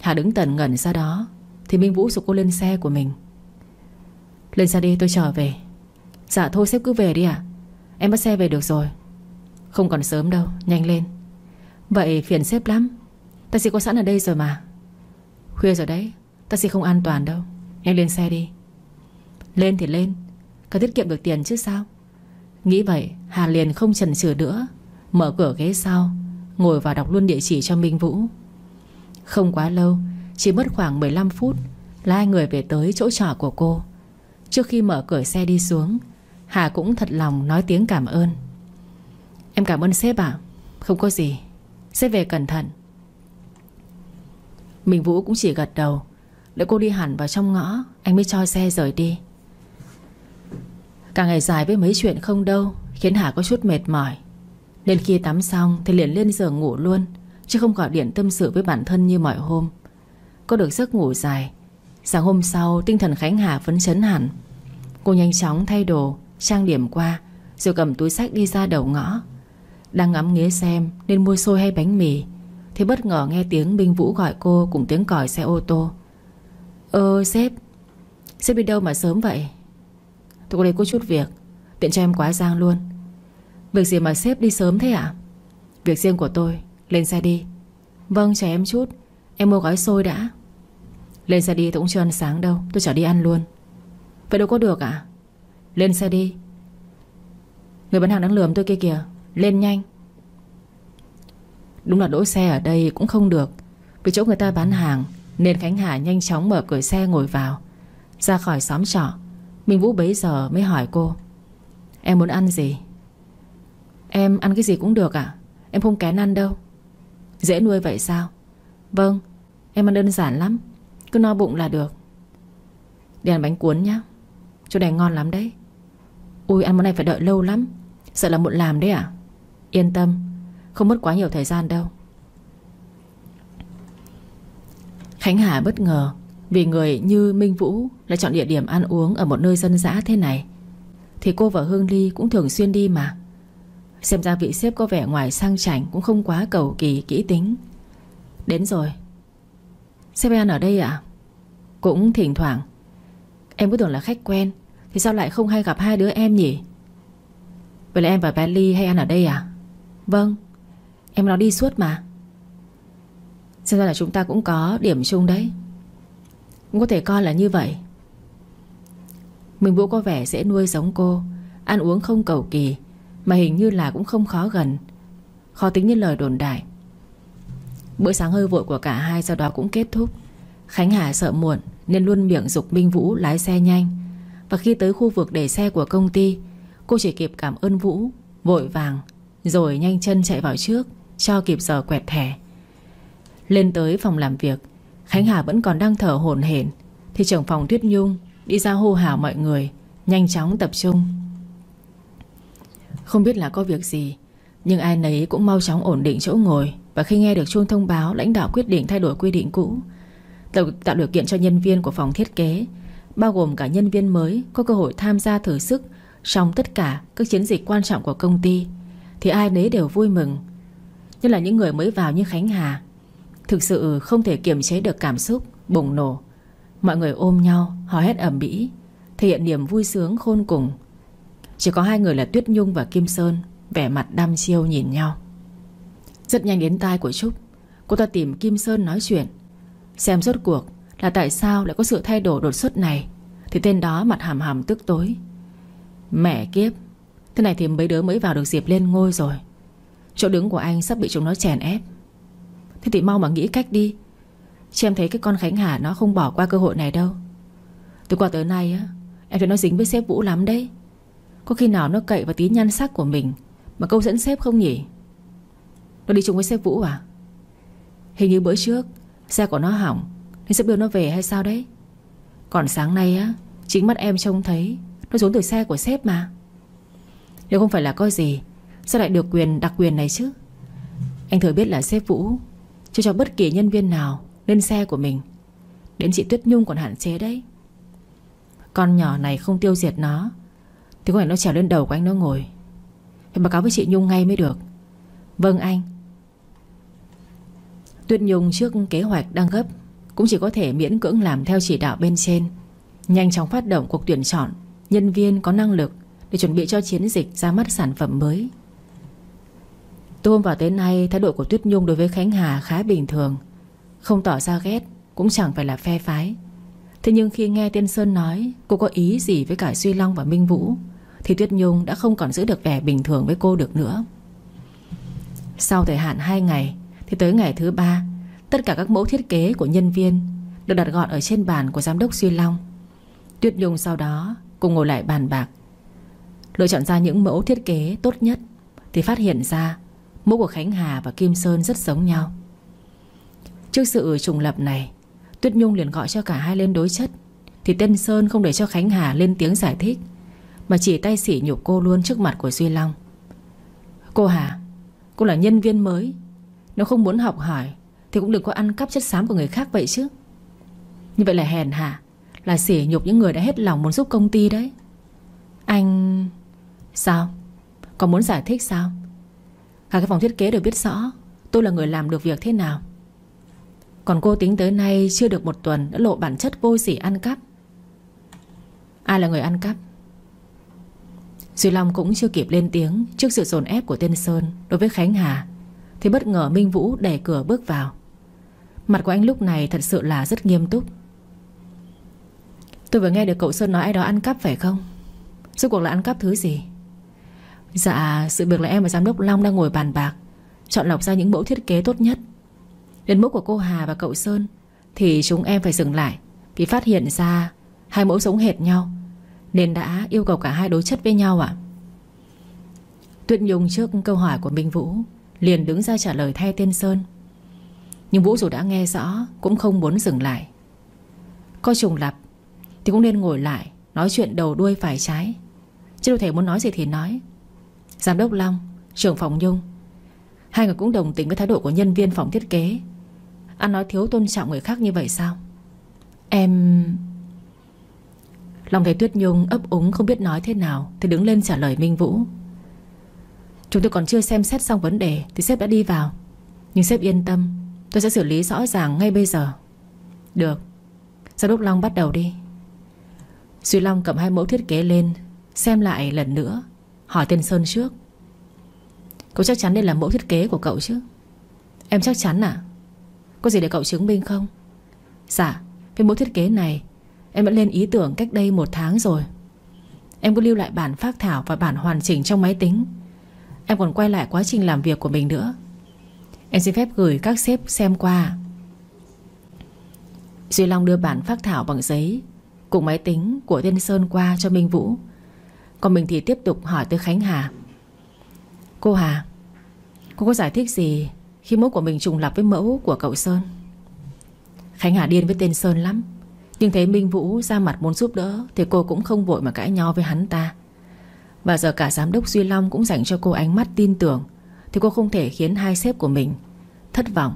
Hà đứng tần ngẩn ra đó, Thì Minh Vũ dục cô lên xe của mình. Lên xe đi, tôi trở về. Dạ thôi, sếp cứ về đi ạ. Em bắt xe về được rồi. Không còn sớm đâu, nhanh lên. Vậy phiền sếp lắm. Taxi có sẵn ở đây rồi mà. Khuya rồi đấy, Taxi không an toàn đâu. Nhanh lên xe đi. Lên thì lên, Có tiết kiệm được tiền chứ sao? Nghĩ vậy, Hà liền không chần chừ nữa, Mở cửa ghế sau, Ngồi vào đọc luôn địa chỉ cho Minh Vũ. Không quá lâu, Chỉ mất khoảng 15 phút, Là hai người về tới chỗ trọ của cô. Trước khi mở cửa xe đi xuống, Hà cũng thật lòng nói tiếng cảm ơn. Em cảm ơn sếp ạ, Không có gì, Sếp về cẩn thận. Minh Vũ cũng chỉ gật đầu để cô đi hẳn vào trong ngõ, Anh mới cho xe rời đi. Cả ngày dài với mấy chuyện không đâu, Khiến Hà có chút mệt mỏi. Nên khi tắm xong thì liền lên giường ngủ luôn, Chứ không gọi điện tâm sự với bản thân như mọi hôm. Có được giấc ngủ dài, Sáng hôm sau tinh thần Khánh Hà phấn chấn hẳn. Cô nhanh chóng thay đồ, Trang điểm qua, Rồi cầm túi sách đi ra đầu ngõ. Đang ngắm nghía xem nên mua xôi hay bánh mì, Thì bất ngờ nghe tiếng binh Vũ gọi cô Cùng tiếng còi xe ô tô. Ơ, sếp. Sếp đi đâu mà sớm vậy? Tôi có đây có chút việc. Tiện cho em quá giang luôn. Việc gì mà sếp đi sớm thế ạ? Việc riêng của tôi, Lên xe đi. Vâng chờ em chút. Em mua gói xôi đã. Lên xe đi tôi cũng chưa ăn sáng đâu. Tôi chở đi ăn luôn. Vậy đâu có được ạ? Lên xe đi. Người bán hàng đang lườm tôi kia kìa. Lên nhanh. Đúng là đỗ xe ở đây cũng không được. Vì chỗ người ta bán hàng nên Khánh Hà nhanh chóng mở cửa xe ngồi vào. Ra khỏi xóm trọ, Minh Vũ bấy giờ mới hỏi cô, Em muốn ăn gì? Em ăn cái gì cũng được à Em không kén ăn đâu. Dễ nuôi vậy sao? Vâng em ăn đơn giản lắm, Cứ no bụng là được. Đi ăn bánh cuốn nhá, Chỗ này ngon lắm đấy. Ui, ăn món này phải đợi lâu lắm, Sợ là muộn làm đấy à Yên tâm, Không mất quá nhiều thời gian đâu. Khánh Hà bất ngờ Vì người như Minh Vũ Lại chọn địa điểm ăn uống ở một nơi dân dã thế này. Thì cô và Hương Ly cũng thường xuyên đi mà. Xem ra vị sếp có vẻ ngoài sang chảnh Cũng không quá cầu kỳ kỹ tính. Đến rồi. Sếp ăn ở đây à Cũng thỉnh thoảng. Em cứ tưởng là khách quen, Thì sao lại không hay gặp hai đứa em nhỉ? Vậy là em và Bentley hay ăn ở đây à? Vâng. Em nó đi suốt mà. Xem ra là chúng ta cũng có điểm chung đấy. Cũng có thể coi là như vậy. Mình Vũ có vẻ dễ nuôi giống cô. Ăn uống không cầu kỳ, Mà hình như là cũng không khó gần. Khó tính như lời đồn đại. Bữa sáng hơi vội của cả hai sau đó cũng kết thúc. Khánh Hà sợ muộn, Nên luôn miệng dục Minh Vũ lái xe nhanh. Và khi tới khu vực để xe của công ty, Cô chỉ kịp cảm ơn Vũ, Vội vàng, Rồi nhanh chân chạy vào trước, Cho kịp giờ quẹt thẻ. Lên tới phòng làm việc Khánh Hà vẫn còn đang thở hổn hển. Thì trưởng phòng Tuyết Nhung Đi ra hô hào mọi người Nhanh chóng tập trung. Không biết là có việc gì Nhưng ai nấy cũng mau chóng ổn định chỗ ngồi Và khi nghe được chuông thông báo Lãnh đạo quyết định thay đổi quy định cũ. Tạo, tạo điều kiện cho nhân viên của phòng thiết kế Bao gồm cả nhân viên mới Có cơ hội tham gia thử sức Trong tất cả các chiến dịch quan trọng của công ty Thì ai nấy đều vui mừng. Nhất là những người mới vào như Khánh Hà Thực sự không thể kiềm chế được cảm xúc, Bùng nổ. Mọi người ôm nhau, hò hét ẩm mỹ Thể hiện niềm vui sướng khôn cùng. Chỉ có hai người là Tuyết Nhung và Kim Sơn, Vẻ mặt đăm chiêu nhìn nhau. Rất nhanh đến tai của Trúc, Cô ta tìm Kim Sơn nói chuyện. Xem rốt cuộc là tại sao lại có sự thay đổi đột xuất này, Thì tên đó mặt hàm hàm tức tối. Mẹ kiếp, Thế này thì mấy đứa mới vào được dịp lên ngôi rồi. Chỗ đứng của anh sắp bị chúng nó chèn ép. Thế thì mau mà nghĩ cách đi. Chứ em thấy cái con Khánh Hà nó không bỏ qua cơ hội này đâu. Từ qua tới nay á, Em thấy nó dính với sếp Vũ lắm đấy. Có khi nào nó cậy vào tí nhan sắc của mình Mà câu dẫn sếp không nhỉ? Nó đi chung với sếp Vũ à? Hình như bữa trước Xe của nó hỏng Nên sếp đưa nó về hay sao đấy? Còn sáng nay á, Chính mắt em trông thấy Nó xuống từ xe của sếp mà. Nếu không phải là có gì, Sao lại được quyền, đặc quyền này chứ? Anh thừa biết là sếp Vũ chưa cho bất kỳ nhân viên nào Lên xe của mình. Đến chị Tuyết Nhung còn hạn chế đấy. Con nhỏ này không tiêu diệt nó, Thì có thể nó trèo lên đầu của anh nó ngồi. Phải báo cáo với chị Nhung ngay mới được. Vâng anh. Tuyết Nhung trước kế hoạch đang gấp, Cũng chỉ có thể miễn cưỡng làm theo chỉ đạo bên trên. Nhanh chóng phát động cuộc tuyển chọn, Nhân viên có năng lực Để chuẩn bị cho chiến dịch ra mắt sản phẩm mới. Từ hôm vào tới nay, Thái độ của Tuyết Nhung đối với Khánh Hà khá bình thường. Không tỏ ra ghét, Cũng chẳng phải là phe phái. Thế nhưng khi nghe Tiên Sơn nói, Cô có ý gì với cả Duy Long và Minh Vũ, Thì Tuyết Nhung đã không còn giữ được vẻ bình thường với cô được nữa. Sau thời hạn 2 ngày, Thì tới ngày thứ ba, Tất cả các mẫu thiết kế của nhân viên Được đặt gọn ở trên bàn của giám đốc Duy Long. Tuyết Nhung sau đó Cùng ngồi lại bàn bạc. Lựa chọn ra những mẫu thiết kế tốt nhất Thì phát hiện ra Mẫu của Khánh Hà và Kim Sơn rất giống nhau. Trước sự trùng lập này, Tuyết Nhung liền gọi cho cả hai lên đối chất. Thì Tân Sơn không để cho Khánh Hà lên tiếng giải thích, Mà chỉ tay sỉ nhục cô luôn trước mặt của Duy Long. Cô Hà, Cô là nhân viên mới. Nếu không muốn học hỏi, Thì cũng đừng có ăn cắp chất xám của người khác vậy chứ. Như vậy là hèn hả Là sỉ nhục những người đã hết lòng muốn giúp công ty đấy. Anh... Sao? Còn muốn giải thích sao? Cả cái phòng thiết kế đều biết rõ Tôi là người làm được việc thế nào. Còn cô tính tới nay chưa được một tuần Đã lộ bản chất vô sỉ ăn cắp. Ai là người ăn cắp? Duy Long cũng chưa kịp lên tiếng Trước sự dồn ép của tên Sơn Đối với Khánh Hà, Thì bất ngờ Minh Vũ đẩy cửa bước vào. Mặt của anh lúc này thật sự là rất nghiêm túc. Tôi vừa nghe được cậu Sơn nói ai đó ăn cắp phải không? Rốt cuộc là ăn cắp thứ gì? Dạ sự việc là em và giám đốc Long đang ngồi bàn bạc, Chọn lọc ra những mẫu thiết kế tốt nhất. Đến mẫu của cô Hà và cậu Sơn Thì chúng em phải dừng lại Vì phát hiện ra Hai mẫu giống hệt nhau, Nên đã yêu cầu cả hai đối chất với nhau ạ. Tuyết Nhung trước câu hỏi của Minh Vũ Liền đứng ra trả lời thay tên Sơn. Nhưng Vũ dù đã nghe rõ Cũng không muốn dừng lại. Có trùng lập Thì cũng nên ngồi lại Nói chuyện đầu đuôi phải trái. Chứ đâu thể muốn nói gì thì nói. Giám đốc Long, trưởng phòng Nhung. Hai người cũng đồng tình với thái độ của nhân viên phòng thiết kế. Ăn nói thiếu tôn trọng người khác như vậy sao? Em... Long thấy Tuyết Nhung ấp úng không biết nói thế nào Thì đứng lên trả lời Minh Vũ. Chúng tôi còn chưa xem xét xong vấn đề Thì sếp đã đi vào. Nhưng sếp yên tâm Tôi sẽ xử lý rõ ràng ngay bây giờ. Được. Giám đốc Long bắt đầu đi. Duy Long cầm hai mẫu thiết kế lên Xem lại lần nữa. Hỏi tên Sơn trước. Cậu chắc chắn đây là mẫu thiết kế của cậu chứ? Em chắc chắn à? Có gì để cậu chứng minh không? Dạ Cái mẫu thiết kế này, Em đã lên ý tưởng cách đây một tháng rồi. Em có lưu lại bản phác thảo và bản hoàn chỉnh trong máy tính. Em còn quay lại quá trình làm việc của mình nữa. Em xin phép gửi các sếp xem qua. Duy Long đưa bản phát thảo bằng giấy, Cùng máy tính của tên Sơn qua cho Minh Vũ. Còn mình thì tiếp tục hỏi tới Khánh Hà. Cô Hà, Cô có giải thích gì Khi mẫu của mình trùng lập với mẫu của cậu Sơn? Khánh Hà điên với tên Sơn lắm. Nhưng thấy Minh Vũ ra mặt muốn giúp đỡ Thì cô cũng không vội mà cãi nhau với hắn ta. Và giờ cả giám đốc Duy Long Cũng dành cho cô ánh mắt tin tưởng Thì cô không thể khiến hai sếp của mình Thất vọng.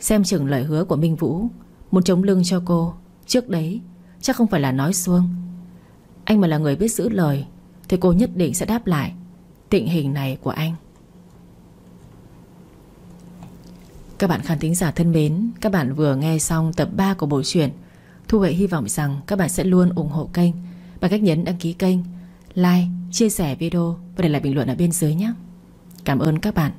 Xem chừng lời hứa của Minh Vũ Muốn chống lưng cho cô Trước đấy, chắc không phải là nói xuông. Anh mà là người biết giữ lời Thì cô nhất định sẽ đáp lại Tịnh hình này của anh. Các bạn khán thính giả thân mến Các bạn vừa nghe xong tập 3 của bộ truyện. Thu Huệ hy vọng rằng các bạn sẽ luôn ủng hộ kênh. Bằng cách nhấn đăng ký kênh Like, chia sẻ video Và để lại bình luận ở bên dưới nhé. Cảm ơn các bạn.